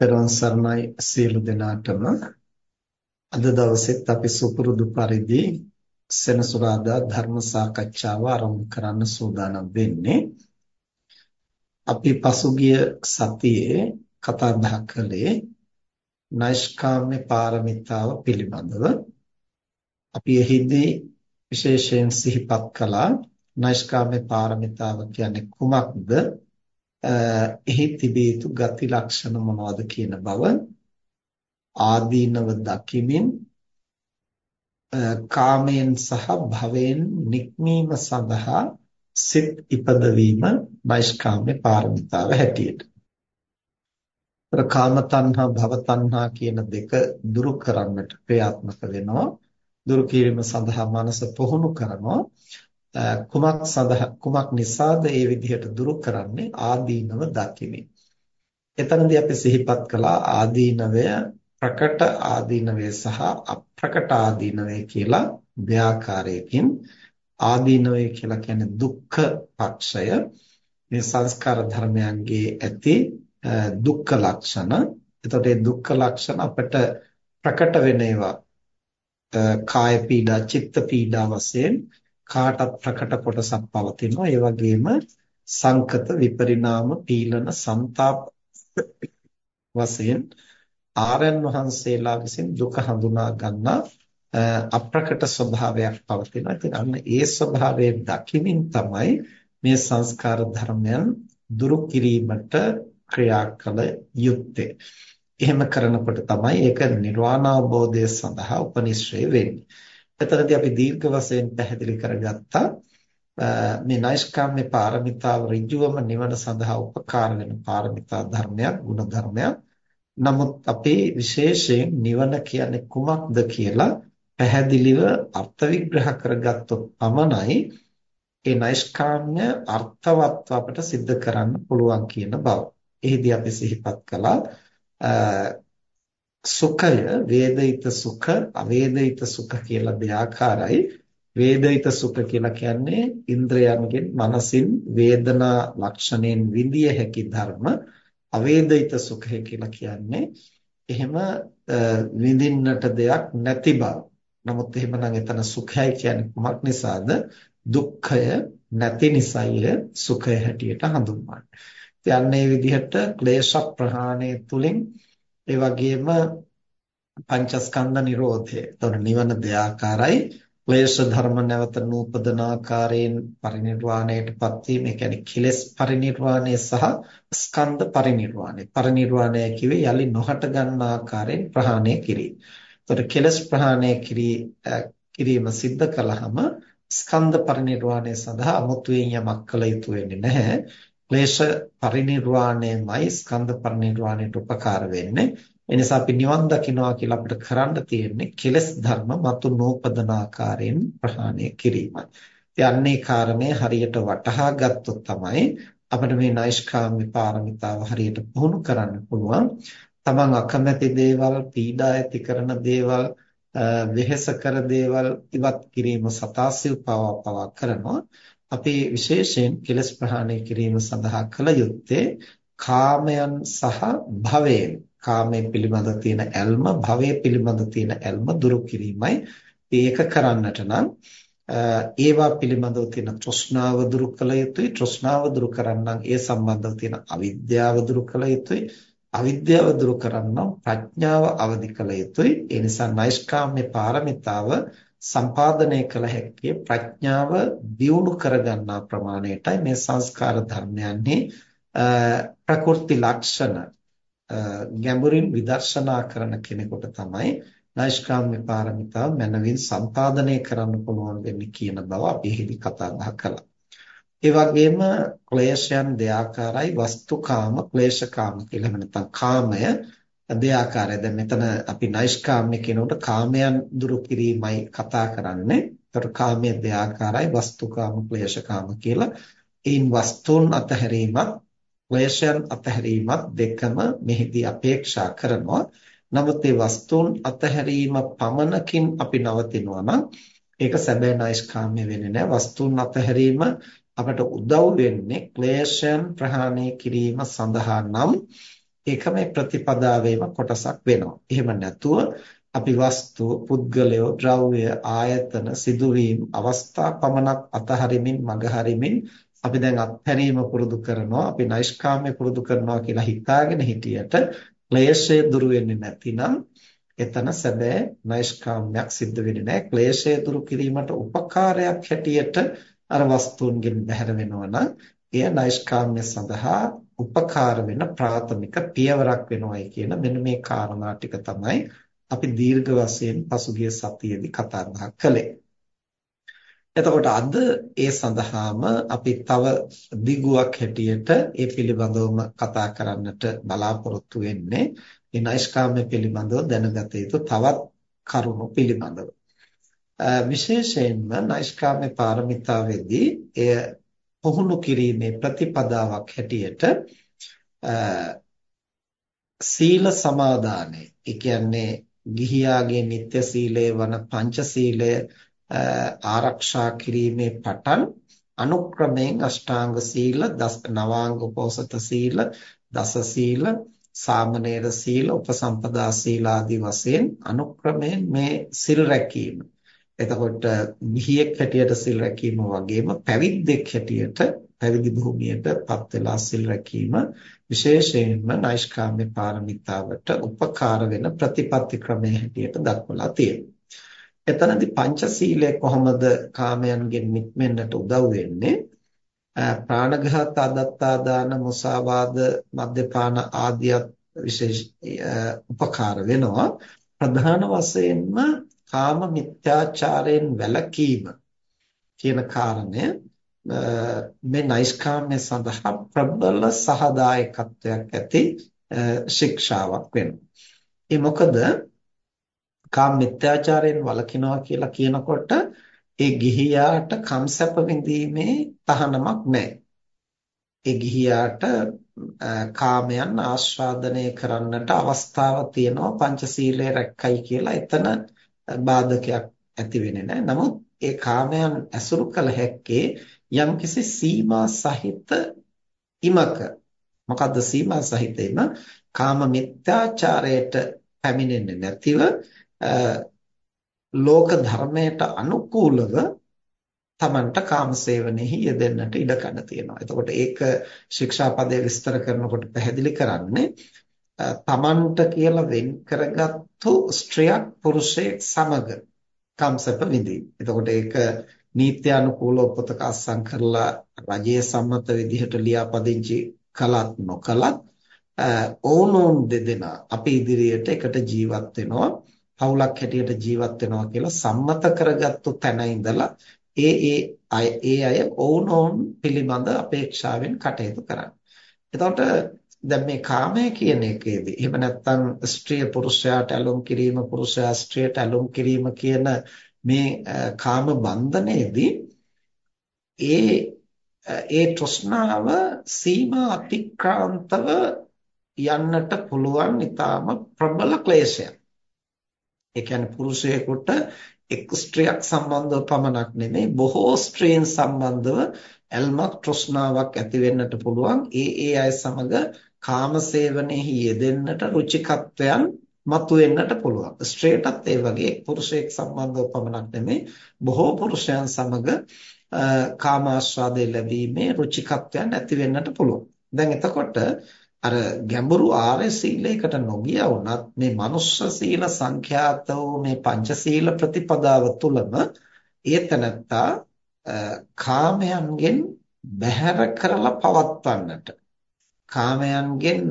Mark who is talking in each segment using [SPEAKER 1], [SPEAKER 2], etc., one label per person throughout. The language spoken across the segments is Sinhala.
[SPEAKER 1] පෙරවන් සරණයි සියලු දෙනාටම. අද දවසෙත් අපි සුපුරුදු පරිදි සෙනසුරාදා ධර්ම සාකච්ඡාව ආරම්භ කරන්න සූදානම් වෙන්නේ. අපි පසුගිය සතියේ කතා බහ කළේ නෛෂ්කාම්‍ය පාරමිතාව පිළිබඳව. අපි එහිදී විශේෂයෙන් සිහිපත් කළා නෛෂ්කාම්‍ය පාරමිතාව කියන්නේ කුමක්ද? එහි තිබිය යුතු ගති ලක්ෂණ මොනවද කියන බව ආදීනව දකිමින් කාමයෙන් සහ භවයෙන් නික්මීම සඳහා සිත් ඉපදවීම වෛශ්කාම්‍ය පාරමිතාව හැටියට. ප්‍රකාම තණ්හා භව තණ්හා කියන දෙක දුරු කරන්නට ප්‍රයත්නක වෙනවා. දුරු කිරීම සඳහා මනස පුහුණු කරනවා. කුමක් සඳහා කුමක් නිසාද මේ විදිහට දුරු කරන්නේ ආදීනව දකිමින්. එතනදී අපි සිහිපත් කළා ආදීනවය ප්‍රකට ආදීනවය සහ අප්‍රකට ආදීනවය කියලා දෙආකාරයකින් ආදීනවය කියලා කියන්නේ දුක්ඛ පක්ෂය මේ සංස්කාර ධර්මයන්ගේ ඇති දුක්ඛ ලක්ෂණ. එතකොට මේ දුක්ඛ ලක්ෂණ අපිට ප්‍රකට වෙන ඒවා කාය පීඩා, චිත්ත පීඩා වශයෙන් කාටත් ප්‍රකට කොටසක් පවතිනවා. ඒ වගේම සංකත විපරිණාම පීලන ਸੰతాප වශයෙන් ආරයන් වහන්සේලා විසින් දුක හඳුනා ගන්නා අප්‍රකට ස්වභාවයක් පවතිනවා. ඉතින් අන්න ඒ ස්වභාවය දකිමින් තමයි මේ සංස්කාර ධර්මයන් දුරු කිරීමට ක්‍රියා කළ යුත්තේ. එහෙම කරනකොට තමයි ඒක නිර්වාණ අවබෝධය සඳහා උපනිශ්‍රේ වෙන්නේ. එතනදී අපි දීර්ඝ වශයෙන් පැහැදිලි කරගත්තා මේ නෛෂ්කාම්ම්‍ය පාරමිතාව ඍජුවම නිවන සඳහා උපකාර වෙන පාරමිතා ධර්මයක්, ගුණ ධර්මයක්. නමුත් අපේ විශේෂයෙන් නිවන කියන්නේ කුමක්ද කියලා පැහැදිලිව අර්ථ විග්‍රහ කරගත්තොත් පමණයි ඒ නෛෂ්කාම්ම්‍ය අර්ථවත්ව අපට सिद्ध කරන්න පුළුවන් කියන බව. එහිදී අපි සිහිපත් කළා සුඛය වේදිත සුඛ අවේදිත සුඛ කියලා දෙආකාරයි වේදිත සුඛ කියලා කියන්නේ ඉන්ද්‍රයන්ගෙන් මනසින් වේදනා ලක්ෂණයෙන් විඳිය හැකි ධර්ම අවේදිත සුඛය කියලා කියන්නේ එහෙම විඳින්නට දෙයක් නැති බව. නමුත් එහෙමනම් එතන සුඛයයි කියන්නේ කුමක් නිසාද? දුක්ඛය නැති නිසාය සුඛය හැටියට හඳුන්වන්නේ. ඉතින් මේ විදිහට ක්ලේශ ප්‍රහාණය තුලින් ඒ වගේම පංචස්කන්ධ නිරෝධය. එතකොට නිවන දෙආකාරයි. ක්ලේශ ධර්ම නැවත නූපදන ආකාරයෙන් පරිනිර්වාණයටපත් වීම. ඒ කියන්නේ කෙලෙස් පරිනිර්වාණය සහ ස්කන්ධ පරිනිර්වාණය. පරිනිර්වාණය කිව්වේ යලි නොහට ගන්න ආකාරයෙන් ප්‍රහාණය කිරීම. එතකොට කෙලෙස් ප්‍රහාණය කිරීම සිද්ධ කළාම ස්කන්ධ පරිනිර්වාණය සඳහා අමුතුවෙන් යමක් කළ යුතු වෙන්නේ නැහැ. ක්ලේශ පරිනිර්වාණයමයි ස්කන්ධ පරිනිර්වාණයට උපකාර වෙන්නේ. ඒ නිසා අපි නිවන් දකින්නවා කියලා අපිට කරන්න තියෙන්නේ කෙලෙස් ධර්ම මතු නූපදන ආකාරයෙන් ප්‍රහාණය කිරීමයි. යන්නේ කාරණේ හරියට වටහා ගත්තොත් තමයි අපිට මේ නෛෂ්කාම්‍ය පාරමිතාව හරියට පුහුණු කරන්න පුළුවන්. තමන් අකමැති දේවල්, පීඩා ඇති කරන දේවල්, වෙහෙස කර දේවල් ඉවත් කිරීම සතාසිල් පවා පවා කරනවා. අපි විශේෂයෙන් කෙලස් ප්‍රහාණය කිරීම සඳහා කළ යුත්තේ කාමයන් සහ භවයෙන් කාමයේ පිළිබඳ තියෙන ඇල්ම භවයේ පිළිබඳ තියෙන ඇල්ම දුරු කිරීමයි. ඒක කරන්නට නම් ඒවා පිළිබඳව තියෙන තෘෂ්ණාව දුරු කළ යුතුයි. තෘෂ්ණාව දුරු කරන්නම් ඒ සම්බන්ධව තියෙන අවිද්‍යාව දුරු කළ යුතුයි. අවිද්‍යාව දුරු කරන්නම් ප්‍රඥාව අවදි කළ යුතුයි. ඒ නිසා නෛෂ්කාම්‍ය පාරමිතාව සම්පාදනය කළ හැකි ප්‍රඥාව දියුණු කරගන්නා ප්‍රමාණයටයි මේ සංස්කාර ධර්මයන්හි ප්‍රකෘති ලක්ෂණ ගැඹුරින් විදර්ශනා කරන කෙනෙකුට තමයි නෛෂ්කාම්‍ය පාරමිතාව මනවින් සම්පාදනය කරන්න පුළුවන් වෙන්නේ කියන බව අපි එහිදී කතා බහ කළා. ඒ වගේම ක්ලේශයන් දෙආකාරයි වස්තුකාම ක්ලේශකාම කියලා නැත්නම් කාමය දෙආකාරයි. දැන් මෙතන අපි නෛෂ්කාම්‍ය කියනකොට කාමයන් දුරු කිරීමයි කතා කරන්නේ. ඒතර කාමයේ දෙආකාරයි වස්තුකාම ක්ලේශකාම කියලා. ඒන් වස්තුන් අතහැරීමත් ක්ලේශයන් අතහැරීමත් දෙකම මෙහිදී අපේක්ෂා කරනවා. නමුත් මේ වස්තුන් අතහැරීම පමණකින් අපි නවතිනවා නම් ඒක සැබෑ නෛෂ්කාම්‍ය වෙන්නේ නැහැ. වස්තුන් අතහැරීම අපට උදව් වෙන්නේ ක්ලේශයන් ප්‍රහාණය කිරීම සඳහා නම් ඒක මේ ප්‍රතිපදාවේම කොටසක් වෙනවා. එහෙම නැතුව අපි වස්තු, පුද්ගලයෝ, ද්‍රව්‍ය, ආයතන, සිදුවීම්, අවස්ථා පමණක් අතහරිමින්, මගහරිමින් අපි දැන් අත්හැරීම පුරුදු කරනවා, අපි නෛෂ්කාම්‍ය පුරුදු කරනවා කියලා හිතාගෙන හිටියට ක්ලේශය දුරු වෙන්නේ නැතිනම් එතන සැබෑ නෛෂ්කාම්‍යයක් සිද්ධ වෙන්නේ නැහැ. ක්ලේශය දුරු කිරීමට උපකාරයක් හැටියට අර වස්තුන්ගෙන් බැහැර වෙනවා නම් එය නෛෂ්කාම්‍ය සඳහා උපකාර වෙන ප්‍රාථමික පියවරක් වෙනවයි කියන මෙන්න මේ කාරණා ටික තමයි අපි දීර්ඝ වශයෙන් පසුගිය සතියේදී කතා බහ කළේ. එතකොට අද ඒ සඳහාම අපි තව දිගුවක් හැටියට ඒ පිළිබඳවම කතා කරන්නට බලාපොරොත්තු වෙන්නේ මේ නෛෂ්කාම්‍ය පිළිබඳව දැනගත යුතු තවත් කරුණු පිළිබඳව. විශේෂයෙන්ම නෛෂ්කාම්‍ය පාරමිතාවේදී එය පුහුණු කිරීමේ ප්‍රතිපදාවක් හැටියට සීල සමාදානය. ඒ කියන්නේ ගිහියාගේ නිත්‍ය සීලය වන පංච සීලය ආරක්ෂා කිරීමේ පටන් අනුක්‍රමයෙන් අෂ්ටාංග සීල, දස නවාංග උපෝසත සීල, දස සීල, සාමනීර සීල, උපසම්පදා සීල ආදී වශයෙන් අනුක්‍රමයෙන් මේ සිල් රැකීම. එතකොට ගිහියෙක් හැටියට සිල් රැකීම වගේම පැවිද්දෙක් හැටියට පැවිදි භූමියටපත් වෙලා සිල් රැකීම විශේෂයෙන්ම නෛෂ්කාම්‍ය පාරමිතාවට උපකාර වෙන ප්‍රතිපත්ති ක්‍රමයේ හැටියට දක්වලා තියෙනවා. එතනදී පංචශීලය කොහොමද කාමයන්ගෙන් නික්මෙන්නට උදව් වෙන්නේ? ප්‍රාණඝාත, අදත්තාදාන, මුසාවාද, මද්යපාන ආදියත් විශේෂ උපකාර වෙනවා. ප්‍රධාන වශයෙන්ම කාම මිත්‍යාචාරයෙන් වැළකීම කියන කාරණය මේ නෛෂ්කාම්‍ය සඳහා ප්‍රබල සහදායකත්වයක් ඇති ශික්ෂාවක් වෙනවා. ඒ මොකද කාම මිත්‍යාචාරයෙන් වළකිනවා කියලා කියනකොට ඒ ගිහියාට කම්සප විඳීමේ තහනමක් නැහැ. ඒ ගිහියාට කාමයන් ආස්වාදනය කරන්නට අවස්ථාවක් තියෙනවා පංචශීලයේ රැක්කයි කියලා එතන බාධකයක් ඇති වෙන්නේ නැහැ. නමුත් ඒ කාමයන් ඇසුරු කළ හැක්කේ යම්කිසි සීමා සහිත ඉමක මොකද්ද සීමා සහිතේම කාම මිත්‍යාචාරයට පැමිණෙන්නේ නැතිව ලෝක ධර්මයට අනුකූලව තමන්ට කාමසේවනෙහි යෙදෙන්නට ඉඩකඩ තියෙනවා. එතකොට ඒක ශික්ෂාපදයේ විස්තර කරනකොට පැහැදිලි කරන්නේ තමන්ට කියලා වෙන් කරගත්තු ස්ත්‍රියක් පුරුෂයෙක් සමග කම්සප විඳින. එතකොට ඒක නීත්‍යානුකූලව පොතක අත්සන් කරලා රජයේ සම්මත විදිහට ලියාපදිංචි කළත් නොකළත් ඕනෝන් දෙදෙනා අපි ඉදිරියට එකට ජීවත් වෙනවා පවුලක් හැටියට ජීවත් වෙනවා කියලා සම්මත කරගත්තු තැන ඉඳලා ඒ ඒ අය ඒ අය ඕනෝන් පිළිබඳ අපේක්ෂාවෙන් කටයුතු කරන්නේ. එතකොට දැන් මේ කාමය කියන එකේදී එහෙම නැත්නම් ස්ත්‍රිය පුරුෂයාට ඇලුම් කිරීම පුරුෂයා ස්ත්‍රියට ඇලුම් කිරීම කියන මේ කාම බන්ධනයේදී ඒ ඒ තෘෂ්ණාව සීමා අතික්‍රාන්තව යන්නට පුළුවන් ඊටාම ප්‍රබල ක්ලේශයක්. ඒ කියන්නේ පුරුෂයෙකුට එක් ස්ත්‍රියක් සම්බන්ධව පමණක් නෙමෙයි බොහෝ ස්ත්‍රීන් සම්බන්ධව ඇල්මක් තෘෂ්ණාවක් ඇති වෙන්නට පුළුවන්. ඒ ඒ අය සමග කාමසේවනයේ යෙදෙන්නට රුචිකත්වයන් මතුවෙන්නට පුළුවන්. ස්ත්‍රියටත් ඒ වගේ පුරුෂයෙක් සම්බන්ධව පමණක් නෙමෙයි බොහෝ පුරුෂයන් සමග කාමාස්වාදයේ ලැබීමේ රුචිකත්වයන් ඇති වෙන්නට පුළුවන්. දැන් එතකොට අර ගැඹුරු ආර්ය සීලයකට නොගිය වුණත් මේ මනුෂ්‍ය සීල සංඛ්‍යාත වූ මේ පංචශීල ප්‍රතිපදාව තුළම ඒතනත්තා කාමයන්ගෙන් බැහැර කරලා පවත්වන්නට කාමයන්ගෙන්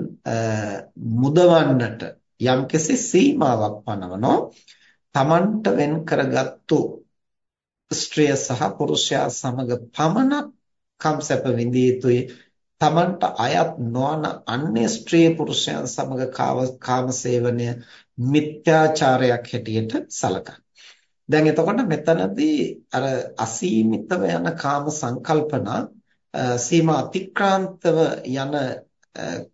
[SPEAKER 1] මුදවන්නට යම්කිසි සීමාවක් පනවනෝ තමන්ට වෙන් කරගත්තු ස්ත්‍රිය සහ පුරුෂයා සමග පමණක් කම්සප විඳිය යුතුයි. තමන්ට අයත් නොවන අන්‍ය ස්ත්‍රී පුරුෂයන් සමග කාමසේවනය මිත්‍යාචාරයක් හැටියට සලකන. දැන් එතකොට මෙතනදී අර අසීමිතව යන කාම සංකල්පනා සීමා අතික්‍රාන්තව යන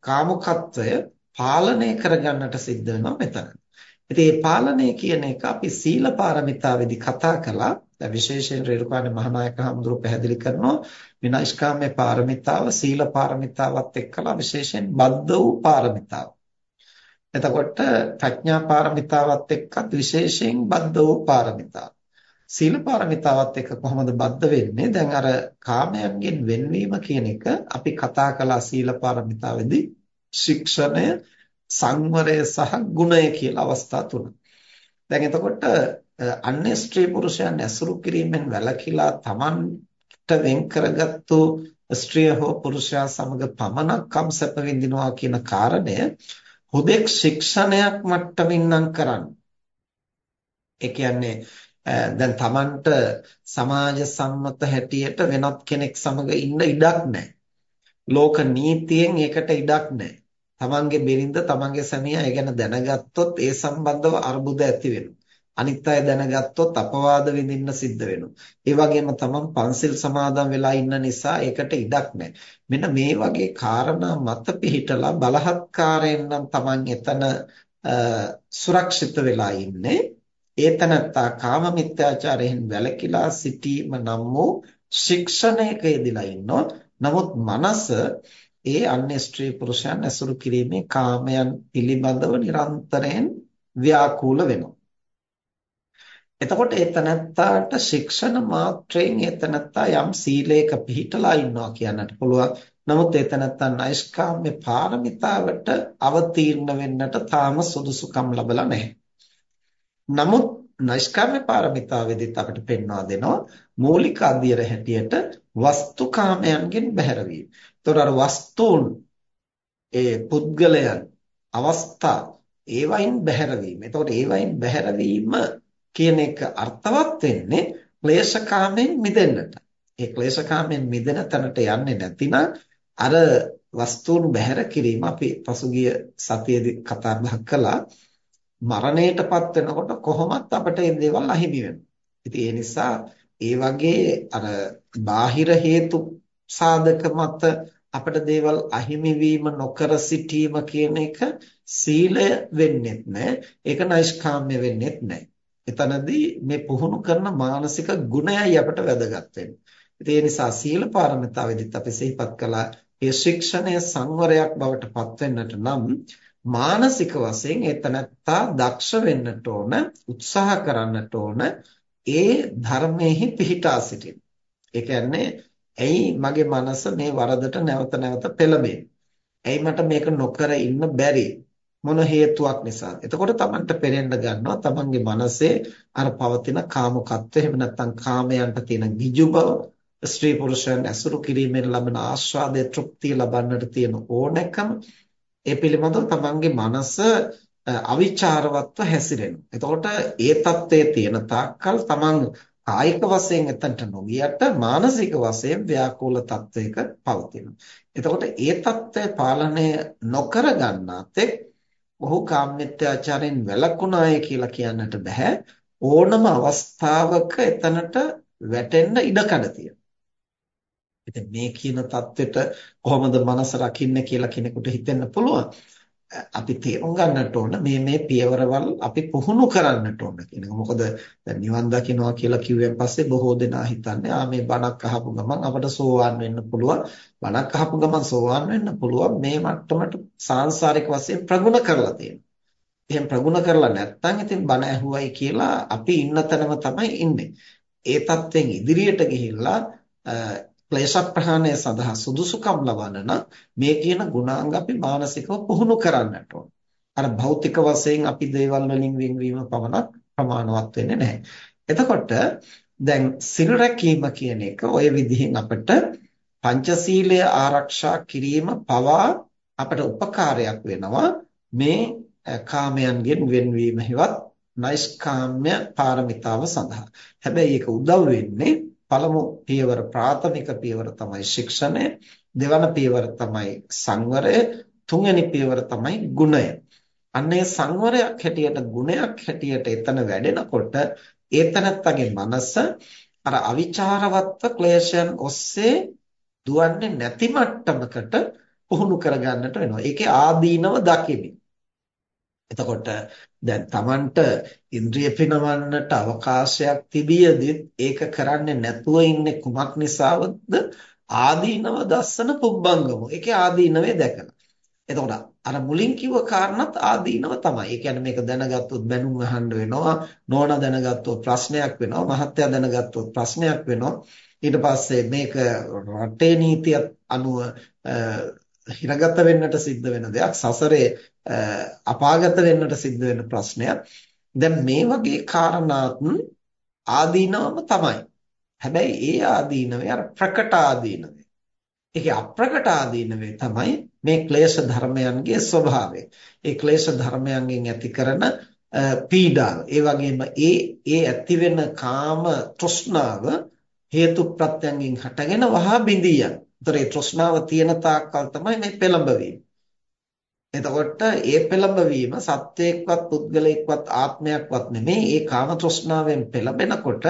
[SPEAKER 1] කාමුකත්වය පාලනය කරගන්නට සිද්ධ වෙනවා මෙතන. ඉතින් මේ පාලනය කියන එක අපි සීල පාරමිතාවේදී කතා කළා. දැන් විශේෂයෙන් රේරුකාණේ මහානායක හඳුරු පැහැදිලි කරනවා විනාශකාමයේ පාරමිතාව සීල පාරමිතාවත් එක්කලා විශේෂයෙන් බද්ධ වූ පාරමිතාව. එතකොට ප්‍රඥා පාරමිතාවත් එක්කත් විශේෂයෙන් බද්ධ වූ පාරමිතාව. සීල පාරමිතාවත් එක්ක කොහොමද බද්ධ වෙන්නේ? දැන් අර කාමයන්ගෙන් වෙන්වීම කියන එක අපි කතා කළා සීල පාරමිතාවේදී ශික්ෂණය, සංවරය සහ ගුණය කියලා අවස්ථා තුනක්. දැන් එතකොට අන්‍ය ස්ත්‍රී පුරුෂයන් ඇසුරු කිරීමෙන් වැළකීලා Tamanට වෙන් කරගත්තු ස්ත්‍රිය හෝ පුරුෂයා සමග පමණක්ම සැප විඳිනවා කියන කාරණය හුදෙක් ශික්ෂණයක් මට්ටමින් නම් කරන්න. ඒ කියන්නේ දැන් Tamanට සමාජ සම්මත හැටියට වෙනත් කෙනෙක් සමග ඉන්න ඉඩක් නැහැ. ලෝක නීතියෙන් ඒකට ඉඩක් නැහැ. තමන්ගේ බිරිඳ තමන්ගේ සැමියා ඒ ගැන දැනගත්තොත් ඒ සම්බන්ධව අර්බුද ඇති වෙනවා. අනිත් අය දැනගත්තොත් අපවාද විඳින්න සිද්ධ වෙනවා. ඒ වගේම තමන් පන්සිල් සමාදන් වෙලා ඉන්න නිසා ඒකට ඉඩක් නැහැ. මෙන්න මේ වගේ කාරණා මත පිහිටලා බලහත්කාරයෙන් නම් තමන් එතන සුරක්ෂිත වෙලා ඉන්නේ. ඒතනත්තා කාම මිත්‍යාචාරයෙන් වැළකීලා සිටීම නම් වූ ශික්ෂණයක යෙදලා ඉන්නවා. නමුත් මනස ඒ අන්‍ය ස්ත්‍රී පුරුෂයන් ඇසුරු කිරීමේ කාමයන් පිළිබඳව නිරන්තරයෙන් ව්‍යාකූල වෙනවා. එතකොට ඒ තනත්තාට ශික්ෂණ මාත්‍රයෙන් ඒ තනත්තා යම් සීලයක පිළිටලා ඉන්නවා කියන්නට පුළුවන්. නමුත් ඒ තනත්තා නෛෂ්කාම්‍ය පාරමිතාවට අවතීර්ණ වෙන්නට තාම සුදුසුකම් ලැබලා නැහැ. නමුත් නෛෂ්කාම්‍ය පාරමිතාවේදීත් අපිට පෙන්වා දෙනවා මූලික අධ්‍යයන හැටියට වස්තුකාමයන්ගෙන් බැහැර වීම. ඒතකොට අර වස්තුන් ඒ පුද්ගලයන් අවස්ථා ඒවයින් බැහැරවීම. එතකොට ඒවයින් බැහැරවීම කියන එක අර්ථවත් වෙන්නේ ක්ලේශකාමෙන් මිදෙන්නට. ඒ ක්ලේශකාමෙන් මිදෙන තැනට යන්නේ නැතිනම් අර වස්තුන් බැහැර කිරීම අපි පසුගිය සතියේදී කතා බහ කළා. මරණයටපත් වෙනකොට කොහොමත් අපිට මේ දේවල් අහිමි වෙනවා. ඉතින් ඒ නිසා ඒ වගේ අර බාහිර හේතු සාධක මත අපිට දේවල් අහිමි වීම නොකර සිටීම කියන එක සීලය වෙන්නේත් නැහැ. ඒක නෛෂ්කාම්‍ය වෙන්නේත් නැහැ. එතනදී මේ පුහුණු කරන මානසික ගුණයයි අපිට වැදගත් වෙන්නේ. ඒ නිසා සීල පාරමිතාවෙදිත් අපි සිහිපත් කළා ඒ ශික්ෂණය සංවරයක් බවට පත් වෙන්නට නම් මානසික වශයෙන් එතනත්තා දක්ෂ වෙන්නට ඕන උත්සාහ කරන්නට ඕන ඒ ධර්මයේ පිහිටා සිටින්න. ඒ කියන්නේ ඇයි මගේ මනස මේ වරදට නැවත නැවත පෙළඹෙන්නේ? ඇයි මට මේක නොකර ඉන්න බැරි? මොන හේතුවක් නිසාද? එතකොට Tamanට පේරෙන්න ගන්නවා Tamanගේ මනසේ අර පවතින කාමකත්වය එහෙම නැත්නම් කාමයන්ට තියෙන ගිජු බව, ස්ත්‍රී පුරුෂයන් ඇසුරු කිරීමෙන් ලබන ආස්වාදයේ තෘප්තිය ලබන්නට තියෙන ඕනෑකම ඒ පිළිබඳව Tamanගේ මනස අවිචාරවත්ව හැසිරෙනවා. එතකොට ඒ தත්ත්වයේ තියෙන තාක්කල් Taman කායික වශයෙන් එතනට නොගියට මානසික වශයෙන් ව්‍යාකූල තත්වයක පවතිනවා. එතකොට ඒ తත්වය පාලනය නොකර ගන්නාතෙක් ඔහු කාමමිත්‍යාචාරයෙන් වැළකුණාය කියලා කියන්නට බෑ. ඕනම අවස්ථාවක එතනට වැටෙන්න ඉඩකඩ තියෙනවා. ඉතින් මේ කියන தත්වෙට කොහොමද මනස රකින්නේ කියලා කෙනෙකුට හිතෙන්න පුළුවන්. අපි තේරුම් ගන්නට ඕන මේ මේ පියවරවල් අපි පුහුණු කරන්නට ඕන කියන එක. මොකද දැන් නිවන් දකින්නවා කියලා කිව්වෙන් පස්සේ බොහෝ දෙනා හිතන්නේ ආ මේ බණක් අහපු ගමන් අපට සෝවාන් වෙන්න පුළුවන්. බණක් අහපු ගමන් සෝවාන් වෙන්න පුළුවන් මේ මට්ටමට සාංශාරික වශයෙන් ප්‍රගුණ කරලා තියෙනවා. එහෙන් ප්‍රගුණ කරලා නැත්නම් ඉතින් බණ ඇහුවයි කියලා අපි ඉන්න තැනම තමයි ඉන්නේ. ඒ தත්වෙන් ඉදිරියට ගිහිල්ලා ක්ලේශ ප්‍රහාණය සඳහා සුදුසුකම් ලබන්න නම් මේ කියන ගුණාංග අපි මානසිකව පුහුණු කරන්නට ඕන. අර භෞතික වශයෙන් අපි දේවල් වලින් වෙන්වීම පමණක් ප්‍රමාණවත් වෙන්නේ නැහැ. එතකොට දැන් සිල් රැකීම කියන එක ওই විදිහෙන් අපිට පංචශීලය ආරක්ෂා කිරීම පවා අපට උපකාරයක් වෙනවා මේ කාමයන්ගෙන් වෙන්වීම හිවත් නෛෂ්කාම්‍ය පාරමිතාව සඳහා. හැබැයි ඒක උදව් වෙන්නේ පළමු පියවර ප්‍රාථමික පියවර තමයි ශික්ෂණය දෙවන පියවර තමයි සංවරය තුන්වෙනි පියවර තමයි ගුණය අන්නේ සංවරයක් හැටියට ගුණයක් හැටියට එතන වැඩෙනකොට ඒතනත්තගේ මනස අර අවිචාරවත්ව ක්ලේශයන් ඔස්සේ දුවන්නේ නැති මට්ටමකට පුහුණු කරගන්නට වෙනවා. ඒකේ ආදීනව දකිමි. එතකොට දැන් Tamanට ඉන්ද්‍රිය පිනවන්නට අවකාශයක් තිබියදී ඒක කරන්නේ නැතුව ඉන්නේ කුමක් නිසාවද ආදීනව දස්සන පුබ්බංගම. ඒකේ ආදීනවේ දැකලා. එතකොට අර මුලින් කිව්ව කාරණත් ආදීනව තමයි. ඒ කියන්නේ මේක දැනගත්තොත් බැනුම් අහන්න වෙනවා, නෝනා දැනගත්තොත් ප්‍රශ්නයක් වෙනවා, මහත්තයා දැනගත්තොත් ප්‍රශ්නයක් වෙනවා. ඊට පස්සේ මේක රටේ නීතියත් අනුව හිරගත වෙන්නට සිද්ධ වෙන දෙයක් සසරේ අපාගත වෙන්නට සිද්ධ වෙන ප්‍රශ්නයක්. දැන් මේ වගේ කාරණාත් ආදීනවම තමයි. හැබැයි ඒ ආදීනවේ අර ප්‍රකට ආදීනවේ ඒකේ අප්‍රකට ආදීනවේ තමයි මේ ක්ලේශ ධර්මයන්ගේ ස්වභාවය. ඒ ක්ලේශ ධර්මයන්ගෙන් ඇති කරන පීඩාව. ඒ වගේම ඒ ඒ ඇති වෙන කාම තෘෂ්ණාව හේතු ප්‍රත්‍යයෙන් හටගෙන වහා බිඳී යන. ඒතර ඒ තෘෂ්ණාව තියෙන තාක්කල් තමයි මේ පෙළඹවීම. එතකොට ඒ පෙළඹවීම සත්වයක්වත් පුද්ගලයෙක්වත් ආත්මයක්වත් නෙමෙයි ඒ කාම තෘෂ්ණාවෙන් පෙළඹෙනකොට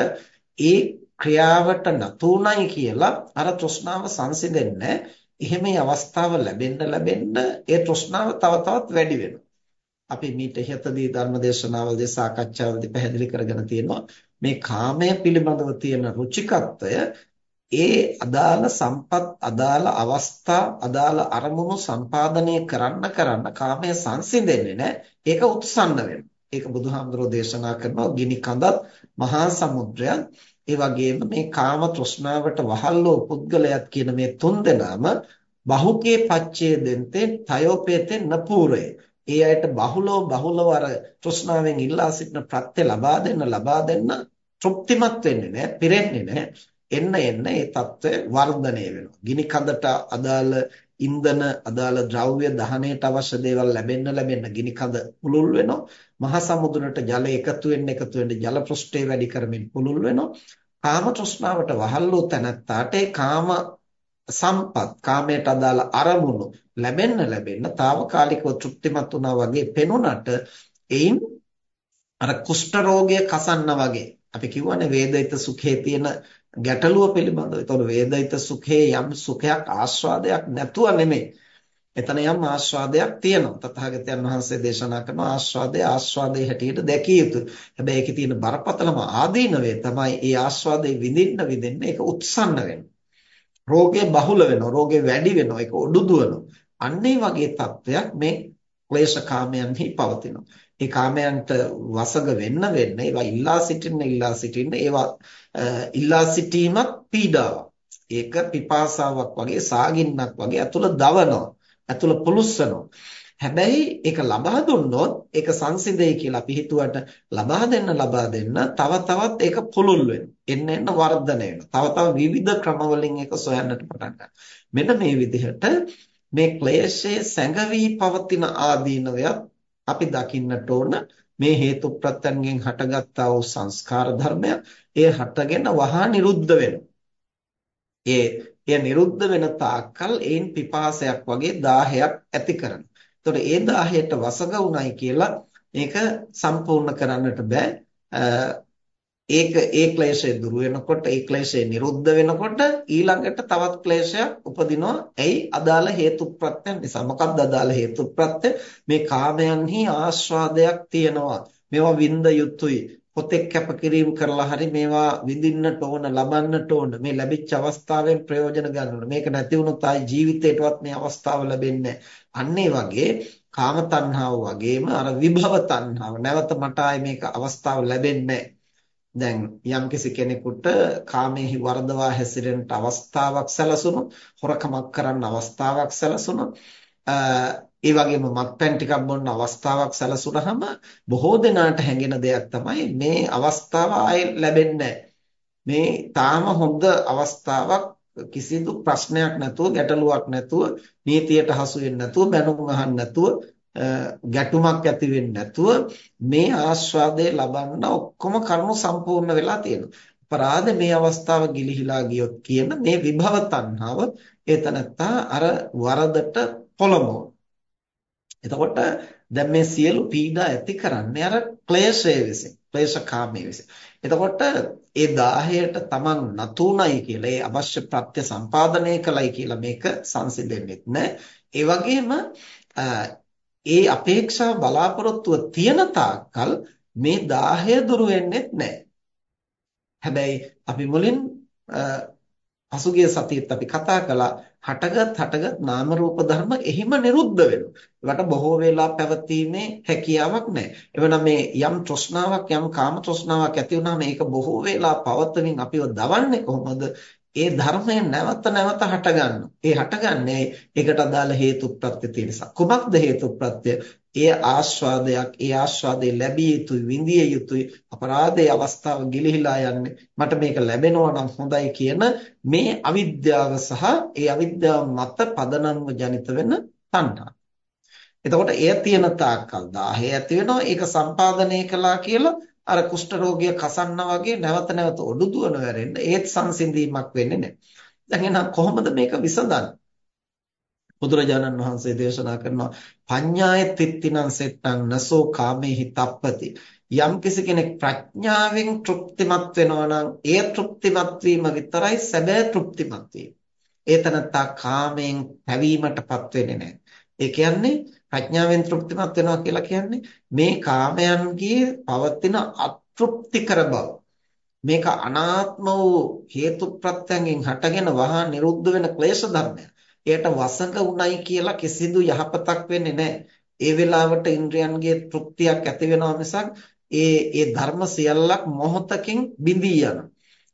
[SPEAKER 1] ඒ ක්‍රියාවට නතුණයි කියලා අර තෘෂ්ණාව සංසිඳෙන්නේ එහෙම අවස්ථාව ලැබෙන්න ලැබෙන්න ඒ තෘෂ්ණාව තව තවත් වැඩි වෙනවා. අපි මීට ඉහතදී ධර්මදේශනාවලදී සාකච්ඡාවලදී පැහැදිලි කරගෙන තියෙනවා මේ කාමය පිළිබඳව තියෙන රුචිකත්වය ඒ අදාළ සම්පත් අදාළ අවස්ථා අදාළ අරමුණු සම්පාදනය කරන්න කරන්න කාමය සංසිඳෙන්නේ නැහැ. ඒක උත්සන්න වෙනවා. ඒක බුදුහාමුදුරෝ දේශනා කරනවා ගිනි කඳත් මහා සමුද්‍රයත්. ඒ වගේම මේ කාම තෘෂ්ණාවට වහල්ලෝ පුද්ගලයාත් කියන මේ තුන් දෙනාම බහුකේ පච්චේ දෙන්තේ තයෝපේතේ නපූරේ. ඒ අයට බහුලව බහුලව අර තෘෂ්ණාවෙන් ඉල්ලා සිටින ප්‍රත්‍ය ලබා දෙන්න ලබා දෙන්න තෘප්තිමත් වෙන්නේ නැහැ පිරෙන්නේ නැහැ. එන්න එන්න ඒ తত্ত্বය වර්ධනය වෙනවා. ගිනි කඳට අදාළ ඉන්ධන අදාළ ද්‍රව්‍ය දහණයට අවශ්‍ය දේවල් ලැබෙන්න ලැබෙන්න ගිනි කඳ පුළුල් වෙනවා. මහා සමුද්‍රයට ජල එකතු වෙන්න එකතු වෙන්න ජල ප්‍රෂ්ඨය වැඩි කරමින් පුළුල් වෙනවා. කාම තෘෂ්ණාවට වහල් වූ තැනැත්තාට කාම සම්පත් කාමයට අදාළ අරමුණු ලැබෙන්න ලැබෙන්න తాවකාලිකව තෘප්තිමත් වුණා වගේ පෙනුනට එයින් අර කුෂ්ඨ රෝගය කසන්නා වගේ අපි කියවනේ වේදිත සුඛේ තියෙන ගැටලුව පිළිබඳව. ඒතකොට වේදිත සුඛේ යම් සුඛයක් ආස්වාදයක් නැතුව නෙමෙයි. එතන යම් ආස්වාදයක් තියෙනවා. තථාගතයන් වහන්සේ දේශනා කරන ආස්වාදය ආස්වාදයේ හැටියට දැකිය යුතුයි. හැබැයි ඒකේ තියෙන බරපතලම ආදීනවේ තමයි ඒ ආස්වාදයේ විඳින්න විඳින්න ඒක උත්සන්න වෙනවා. රෝගේ බහුල වෙනවා. රෝගේ වැඩි වෙනවා. ඒක ඔඩු දුවනවා. අන්න වගේ තත්වයක් මේ ක්ලේශකාමයන්හි පවතිනවා. ඒ කාමයන්ට වසඟ වෙන්න වෙන්න ඒවා ඉල්ලා සිටින්න ඉල්ලා සිටින්න ඒවා ඉල්ලා සිටීමත් පීඩාවක්. ඒක පිපාසාවක් වගේ සාගින්නක් වගේ අතුල දවනවා. අතුල පුලුස්සනවා. හැබැයි ඒක ලබා දුන්නොත් ඒක සංසිඳෙයි කියලා අපි හිතුවට ලබා දෙන්න ලබා දෙන්න තව තවත් ඒක පුළුල් වෙනවා. එන්න එන්න වර්ධනය වෙනවා. තව තව විවිධ ක්‍රමවලින් ඒක සොයන්නට පටන් මෙන්න මේ විදිහට මේ ක්ලේශයේ සැඟවි පවතින ආදීනවයත් අපි දකින්නට ඕන මේ හේතු ප්‍රත්‍යයෙන් හටගත්තා වූ සංස්කාර ධර්මය ඒ හටගෙන වහා නිරුද්ධ වෙනවා. ඒ එය නිරුද්ධ වෙන තාක්කල් ඒන් පිපාසයක් වගේ දාහයක් ඇති කරනවා. එතකොට ඒ දාහයට වසඟ උණයි කියලා මේක සම්පූර්ණ කරන්නට බෑ. ඒක ඒ ක්ලේශය දුරු වෙනකොට ඒ ක්ලේශය නිරුද්ධ වෙනකොට ඊළඟට තවත් ක්ලේශයක් උපදිනවා. ඇයි? අදාළ හේතුප්‍රත්‍යයන් නිසා. මොකක්ද අදාළ හේතුප්‍රත්‍ය? මේ කාමයන්හි ආස්වාදයක් තියෙනවා. මේවා විඳ යුතුයි. පොතෙක් කැපකිරීම කරලා හරි මේවා විඳින්නට ඕන, ලබන්නට ඕන. මේ ලැබිච්ච අවස්ථාවෙන් ප්‍රයෝජන ගන්න ඕන. මේක නැති වුණොත් ආයි ජීවිතේටවත් මේ අවස්ථාව ලැබෙන්නේ නැහැ. වගේ කාම තණ්හාව වගේම අර විභව තණ්හාව නැවත මට ආයි මේක අවස්ථාව ලැබෙන්නේ නැහැ. දැන් යම්කිසි කෙනෙකුට කාමයේ වර්ධවා හැසිරෙන්න අවස්ථාවක් සැලසුණොත් හොරකමක් කරන්න අවස්ථාවක් සැලසුණොත් ඒ වගේම මත්පැන් ටිකක් බොන්න අවස්ථාවක් සැලසුනහම බොහෝ දෙනාට හැඟෙන දෙයක් තමයි මේ අවස්ථාව ආයේ ලැබෙන්නේ මේ තාම හොඳ අවස්ථාවක් කිසිදු ප්‍රශ්නයක් නැතුව ගැටලුවක් නැතුව නීතියට හසු වෙන්නේ නැතුව බැනුම් අහන්න නැතුව ගැටුමක් ඇති වෙන්නේ නැතුව මේ ආස්වාදය ලබන්න ඔක්කොම කරුණු සම්පූර්ණ වෙලා තියෙනවා. අපරාධ මේ අවස්ථාව ගිලිහිලා ගියොත් කියන මේ විභව තණ්හාව ඒතනත්තා අර වරදට පොළඹවන. එතකොට දැන් මේ සියලු පීඩා ඇති කරන්නේ අර ක්ලේශය විසින්, ක්ලේශකාමයේ විසින්. එතකොට ඒ 1000ට Taman නතුණයි කියලා, ඒ අවශ්‍ය ප්‍රත්‍ය සම්පාදනය කළයි කියලා මේක සංසිඳෙන්නේ නැහැ. ඒ වගේම ඒ අපේක්ෂා බලාපොරොත්තුව තියෙන තාක්කල් මේ දාහය දුරු වෙන්නේ නැහැ. හැබැයි අපි මුලින් පසුගිය සතියේත් අපි කතා කළා හටගත් හටගත් නාම රූප ධර්ම එහිම නිරුද්ධ වෙනවා. ඒවට බොහෝ වෙලා පැවතීමේ හැකියාවක් නැහැ. එවනම් මේ යම් තෘෂ්ණාවක් යම් කාම තෘෂ්ණාවක් ඇති වුණාම මේක බොහෝ වෙලා පවතමින් අපිව දවන්නේ කොහොමද? ඒ ධර්මය නැවත නැවත හටගන්නවා. ඒ හටගන්නේ ඒකට අදාළ හේතු ප්‍රත්‍ය තියෙන නිසා. කුමක්ද හේතු ප්‍රත්‍ය? ඒ ආස්වාදයක්, ඒ ආස්වාදේ ලැබිය යුතුයි, විඳිය යුතුයි. අපරාධයේ අවස්ථාව ගිලිහිලා යන්නේ. මට මේක ලැබෙනවා නම් හොඳයි කියන මේ අවිද්‍යාව සහ ඒ අවිද්‍යාව මත පදනම්ව ජනිත වෙන තණ්හා. එතකොට එය තියෙන තාක්කල් 10 ඇති වෙනවා. ඒක සම්පාදනය කළා කියලා අර කුෂ්ඨ රෝගිය කසන්නා වගේ නැවත නැවත ඔඩු දුවන වැරෙන්න ඒත් සංසිඳීමක් වෙන්නේ නැහැ. දැන් එහෙනම් කොහොමද මේක විසඳන්නේ? බුදුරජාණන් වහන්සේ දේශනා කරනවා පඤ්ඤාය තිත්තිනං සෙට්ටං නසෝ කාමේහි තප්පති යම් කෙනෙක් ප්‍රඥාවෙන් තෘප්තිමත් වෙනවා නම් ඒ තෘප්තිමත් වීම විතරයි සැබෑ තෘප්තිමත් වීම. ඒතනත්තා කාමයෙන් පැවීමටපත් වෙන්නේ නැහැ. ඒ කියන්නේ ප්‍රඥාවෙන් තෘප්තිමත් වෙනවා කියලා කියන්නේ මේ කාමයන්ගේ පවතින අතෘප්තිකර බව. මේක අනාත්ම වූ හේතු ප්‍රත්‍යයෙන් හටගෙන වහා නිරුද්ධ වෙන ක්ලේශ ධර්මයක්. එයට වසඟ උණයි කියලා කිසිදු යහපතක් වෙන්නේ නැහැ. ඒ වෙලාවට ඉන්ද්‍රයන්ගේ තෘප්තියක් ඇති වෙනවා මිසක් ඒ ඒ ධර්ම සියල්ලක් මොහොතකින් බිඳී යනවා.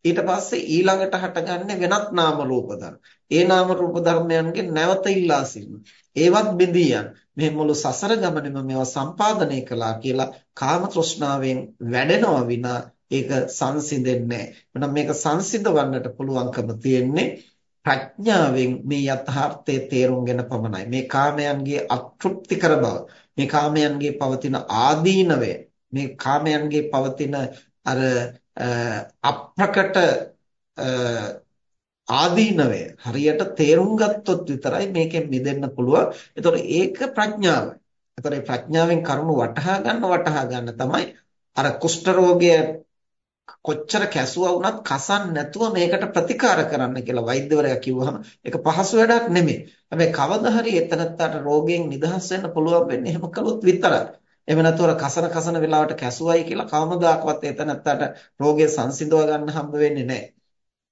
[SPEAKER 1] ඊට පස්සේ ඊළඟට හටගන්නේ වෙනත් නාම රූප ධර්ම. ඒ නාම රූප ධර්මයන්ගේ නැවත ඉල්ලා සිටින. ඒවත් බිඳී යන. මේ මුළු සසර ගමනේම මේවා සම්පාදනය කළා කියලා කාම තෘෂ්ණාවෙන් වැඩෙනවා විනා ඒක සංසිඳෙන්නේ නැහැ. මේක සංසිඳවන්නට පුළුවන්කම තියෙන්නේ ප්‍රඥාවෙන් මේ යථාර්ථයේ තේරුම්ගෙන පමණයි. මේ කාමයන්ගේ අතෘප්තිකර බව, මේ කාමයන්ගේ පවතින ආදීනවය, මේ කාමයන්ගේ පවතින අර අප්‍රකට ආදීනවය හරියට තේරුම් ගත්තොත් විතරයි මේකෙන් මිදෙන්න පුළුවන්. ඒතකොට ඒක ප්‍රඥාවයි. ඒතකොට ප්‍රඥාවෙන් කරුණු වටහා ගන්න වටහා ගන්න තමයි අර කුෂ්ඨ රෝගය කොච්චර කැසුවා වුණත් කසන් නැතුව මේකට ප්‍රතිකාර කරන්න කියලා වෛද්‍යවරයා කිව්වහම ඒක පහසු වැඩක් නෙමෙයි. හැබැයි කවදා හරි එතනත්තට රෝගයෙන් නිදහස් වෙන්න පුළුවන් වෙන්නේ එහෙම කළොත් විතරයි. එහෙම නැතුව කසන කසන වෙලාවට කැසුවයි කියලා කවමදාකවත් එතනත්තට රෝගය සංසිඳව ගන්න හම්බ වෙන්නේ නැහැ.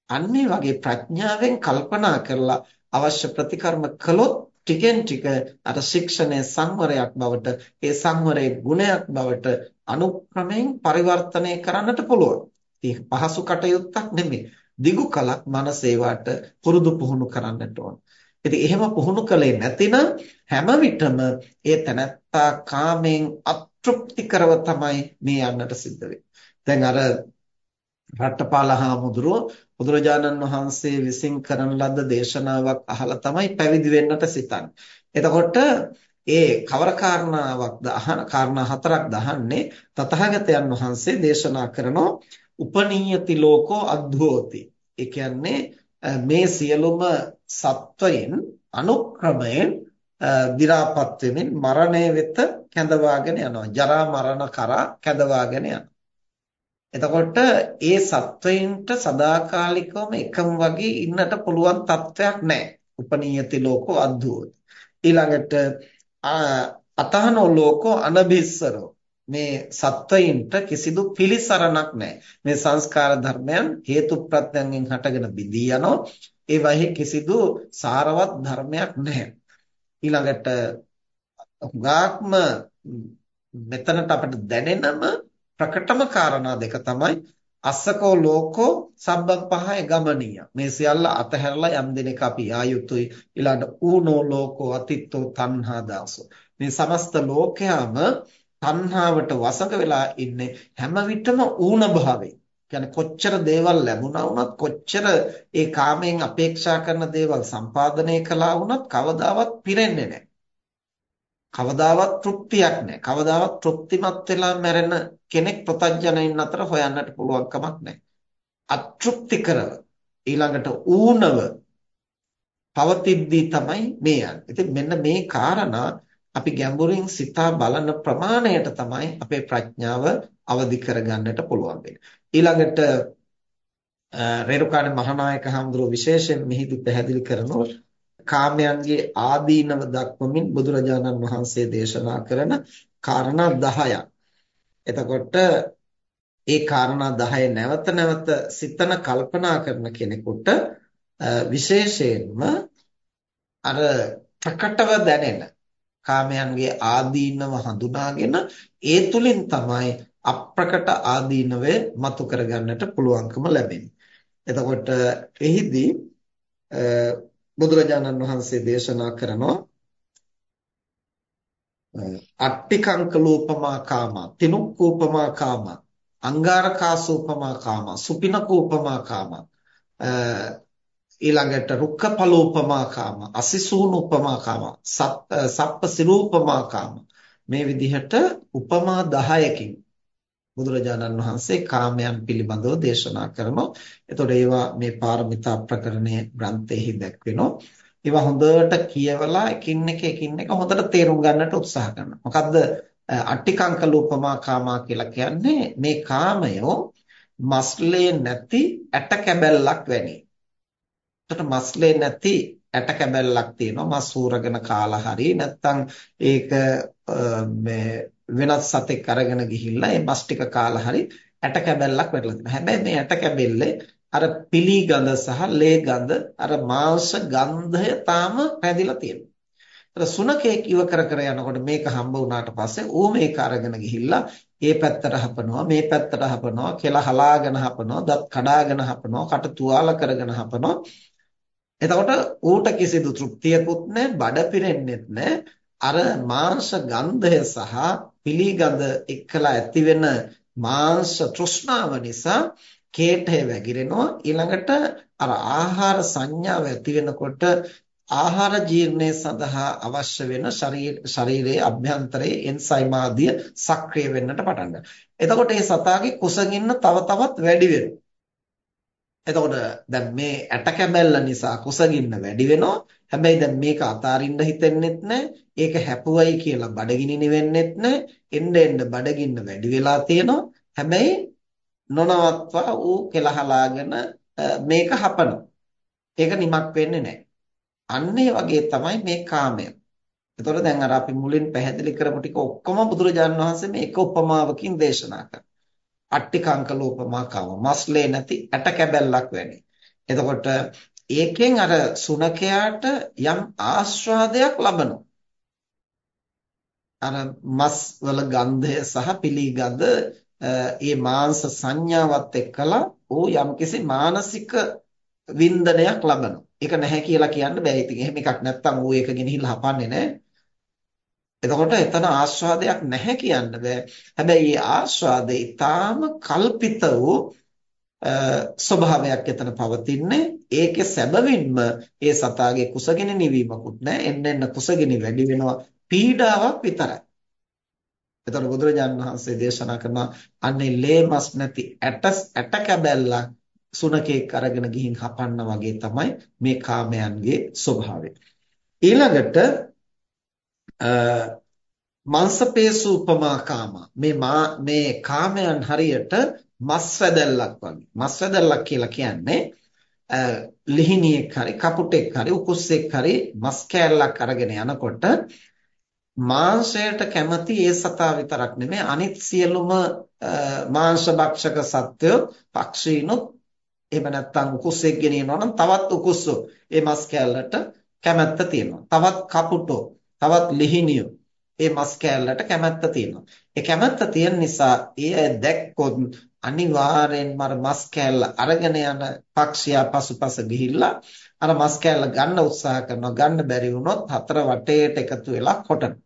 [SPEAKER 1] අන්නේ වගේ ප්‍රඥාවෙන් කල්පනා කරලා අවශ්‍ය ප්‍රතිකර්ම කළොත් ටිකෙන් ටික අර ශික්ෂණය සංවරයක් බවට ඒ සංවරයේ ගුණයක් බවට අනුක්‍රමයෙන් පරිවර්තනය කරන්නට පුළුවන්. ඒක පහසු කටයුත්තක් නෙමෙයි. දිගු කලක් මනස ඒවට පුරුදු පුහුණු කරන්නට ඕන. ඉතින් එහෙම පුහුණු කළේ නැතිනම් හැම විටම ඒ තනත්තා කාමෙන් අතෘප්තිකරව තමයි මේ යන්නට සිද්ධ වෙන්නේ. දැන් අර රට්ටපාල හාමුදුරුව බුදුරජාණන් වහන්සේ විසින් කරන ලද දේශනාවක් අහලා තමයි පැවිදි වෙන්නට සිතන්නේ. එතකොට ඒ කවර කාරණාවක්ද අහන කාරණා හතරක් දහන්නේ තථාගතයන් වහන්සේ දේශනා කරනෝ උපනීයති ලෝකෝ අද්භෝති. ඒ කියන්නේ මේ සියලුම සත්වයන් අනුක්‍රමයෙන් දි รา පත් වෙමින් මරණය වෙත කැඳවාගෙන යනවා. ජරා මරණ කරා කැඳවාගෙන යනවා. එතකොට ඒ සත්වයින්ට සදාකාලිකවම එකම වගේ ඉන්නට පුළුවන් තත්වයක් නැහැ. උපනීයති ලෝකෝ අද්දුවෝති. ඊළඟට අතහනෝ ලෝකෝ අනබිස්සරෝ මේ සත්වයින්ට කිසිදු පිළිසරණක් නැහැ. මේ සංස්කාර ධර්මයන් හේතු ප්‍රත්‍යයෙන් හටගෙන බිඳී යනවා. ඒ වහි කිසිදු සාරවත් ධර්මයක් නැහැ. ඊළඟට හුඟක්ම මෙතනට අපිට දැනෙනම ප්‍රකටම කාරණා දෙක තමයි අස්සකෝ ලෝකෝ සබ්බම් පහය ගමනීය. මේ සියල්ල අතහැරලා යම් දිනක අපි ආයුතුයි ඊළඟ ඌනෝ ලෝකෝ අතිත්තෝ තණ්හා දාසෝ. මේ සමස්ත ලෝකයම තණ්හාවට වසඟ වෙලා ඉන්නේ හැම විටම ඌන භාවයෙන්. කියන්නේ කොච්චර දේවල් ලැබුණා වුණත් කොච්චර ඒ කාමයෙන් අපේක්ෂා කරන දේවල් සම්පාදනය කළා වුණත් කවදාවත් පිරෙන්නේ නැහැ. කවදාවත් තෘප්තියක් නැහැ. කවදාවත් තෘප්තිමත් වෙලා මැරෙන කෙනෙක් ප්‍රතඥයින් අතර හොයන්නට පුළුවන් කමක් නැහැ. අතෘප්තිකරව ඊළඟට ඌනව පවතිද්දී තමයි මේ යන්නේ. ඉතින් මෙන්න මේ කාරණා අපි ගැඹුරින් සිතා බලන ප්‍රමාණයට තමයි අපේ ප්‍රඥාව අවදි කරගන්නට පුළුවන් වෙන්නේ. ඊළඟට රේරුකාණේ මහානායක හඳුරෝ විශේෂයෙන් මෙහිදී පැහැදිලි කරනවා කාමයන්ගේ ආදීනව දක්වමින් බුදුරජාණන් වහන්සේ දේශනා කරන කාරණා 10ක්. එතකොට ඒ කාරණා 10 නැවත නැවත සිතන කල්පනා කරන කෙනෙකුට විශේෂයෙන්ම අර ප්‍රකටව දැනෙන කාමයන්ගේ ආදීනව හඳුනාගෙන ඒ තුලින් තමයි අප්‍රකට ආදීනවය මතු කරගන්නට පුළුවන්කම ලැබෙන්නේ. එතකොට එහිදී බුදුරජාණන් වහන්සේ දේශනා කරනවා අට්ටිකංකලෝපමා කාමා තිනුක්කෝපමා කාමා අංගාරකාසෝපමා කාමා සුපිනකෝපමා කාමා ඊළඟට රුක්කපලෝපමා කාමා අසිසූනුපමා කාමා සප්පසිරූපමා කාමා මේ විදිහට උපමා 10කින් බුදුරජාණන් වහන්සේ කාමයන් පිළිබඳව දේශනා කරනවා. එතකොට ඒවා මේ පාරමිතා ප්‍රකරණයේ ග්‍රන්ථයේහි දැක්වෙනවා. ඒවා හොඳට කියවලා එකින් එක එකින් එක හොඳට තේරුම් ගන්නට උත්සාහ කරනවා. මොකද්ද අට්ටිකංක ලෝපමා කාමා කියලා කියන්නේ මේ කාමය මස්ලේ නැති ඇට කැබැල්ලක් වැනි. එතකොට මස්ලේ නැති ඇට කැබැල්ලක් තියෙනවා මස් ඌරගෙන කාලා හරි නැත්නම් ඒක මේ වෙනත් සතෙක් අරගෙන ගිහිල්ලා ඒ මස් ටික කාලා හරි ඇට කැබැල්ලක් වැටලා තියෙනවා. හැබැයි මේ ඇට කැබෙල්ලේ අර පිලි ගඳ සහ ලේ ගඳ අර මාංශ ගන්ධය තාම පැදිලා තියෙනවා. ඒතර සුනකේ කිව කර කර යනකොට මේක හම්බ වුණාට පස්සේ ඌ මේක අරගෙන ගිහිල්ලා ඒ පැත්තට හපනවා මේ පැත්තට හපනවා කෙල හලාගෙන හපනවා දත් කඩාගෙන හපනවා කට තුවාල කරගෙන හපනවා එතකොට ඌට කිසිදු තෘප්තියකුත් නැහැ බඩ පිරෙන්නෙත් නැහැ අර මාංශ ගන්ධය සහ පිළිගඳ එක්කලා ඇතිවෙන මාංශ තෘෂ්ණාව නිසා කේටය වැగిරෙනවා ඊළඟට අර ආහාර සංඥාව ඇති වෙනකොට ආහාර ජීර්ණය සඳහා අවශ්‍ය වෙන ශරීරයේ අභ්‍යන්තරයේ එන්සයිම් ආදිය සක්‍රිය වෙන්නට පටන් ගන්නවා. එතකොට මේ සතාගේ කුසගින්න තව තවත් වැඩි වෙනවා. එතකොට දැන් මේ ඇට කැබැල්ල නිසා කුසගින්න වැඩි වෙනවා. හැබැයි දැන් මේක අතාරින්න හිතෙන්නෙත් නැහැ. ඒක හැපුවයි කියලා බඩගිනි නිවෙන්නෙත් නැහැ. එන්න එන්න බඩගින්න වැඩි වෙලා තියෙනවා. හැබැයි නොනවත්වා ඌ කෙලහලාගෙන මේක හපනවා. ඒක නිමක් වෙන්නේ නැහැ. අන්න වගේ තමයි මේ කාමය. එතකොට දැන් අර අපි මුලින් පැහැදිලි කරපු ටික ඔක්කොම බුදුරජාණන් වහන්සේ මේක උපමාවකින් දේශනා කරා. අට්ටිකංක ලෝපමා කාම මස්ලේ නැති ඇට කැබැල්ලක් වැනි. එතකොට ඒකෙන් අර සුනකයාට යම් ආස්වාදයක් ලබනවා. අර මස් වල ගන්ධය සහ පිළිගඳ ඒ මාංශ සංඥාවත් එක්කලා ਉਹ යම්කිසි මානසික වින්දනයක් ලබනවා. ඒක නැහැ කියලා කියන්න බෑ. ඉතින් එහෙම එකක් නැත්තම් ඌ ඒක ගෙනහිල්ලා හපන්නේ නැහැ. එතකොට එතන ආස්වාදයක් නැහැ කියන්න බෑ. හැබැයි මේ ආස්වාදේ ඊටාම කල්පිත වූ ස්වභාවයක් එතන පවතින්නේ. ඒකේ සැබවින්ම ඒ සතාගේ කුසගිනි නිවීමකුත් නැහැ. එන්න එන්න කුසගිනි වැඩි වෙනවා. පීඩාවක් විතරයි. එතකොට බුදුරජාණන් වහන්සේ දේශනා කරන අන්නේ ලේමස් නැති ඇට ඇට කැබැල්ලක් සුනකෙක් අරගෙන ගිහින් හපන්න වගේ තමයි මේ කාමයන්ගේ ස්වභාවය. ඊළඟට මංසපේසු උපමා කාම මේ මේ කාමයන් හරියට මස් වැදල්ලක් වගේ මස් වැදල්ලක් කියලා කියන්නේ ලිහිණියෙක් හරි කපුටෙක් හරි උකුස්සෙක් හරි මස් කෑල්ලක් අරගෙන යනකොට මාංශයට කැමති ඒ සතා විතරක් නෙමෙයි අනිත් සියලුම මාංශ භක්ෂක සත්වෝ පක්ෂීනොත් එහෙම නැත්නම් උකුස්සෙක් ගෙනියනවා නම් තවත් උකුස්සෝ ඒ මස් කෑල්ලට කැමැත්ත තියෙනවා තවත් කපුටෝ තවත් ලිහිණියෝ ඒ මස් කෑල්ලට කැමැත්ත තියෙනවා. ඒ කැමැත්ත තියෙන නිසා ඒ දැක්කොත් අනිවාර්යෙන්ම අර මස් කෑල්ල අරගෙන යන පක්ෂියා පසුපස ගිහිල්ලා අර මස් කෑල්ල ගන්න උත්සාහ කරනවා. ගන්න බැරි වුණොත් හතර වටේට එකතු වෙලා කොටනවා.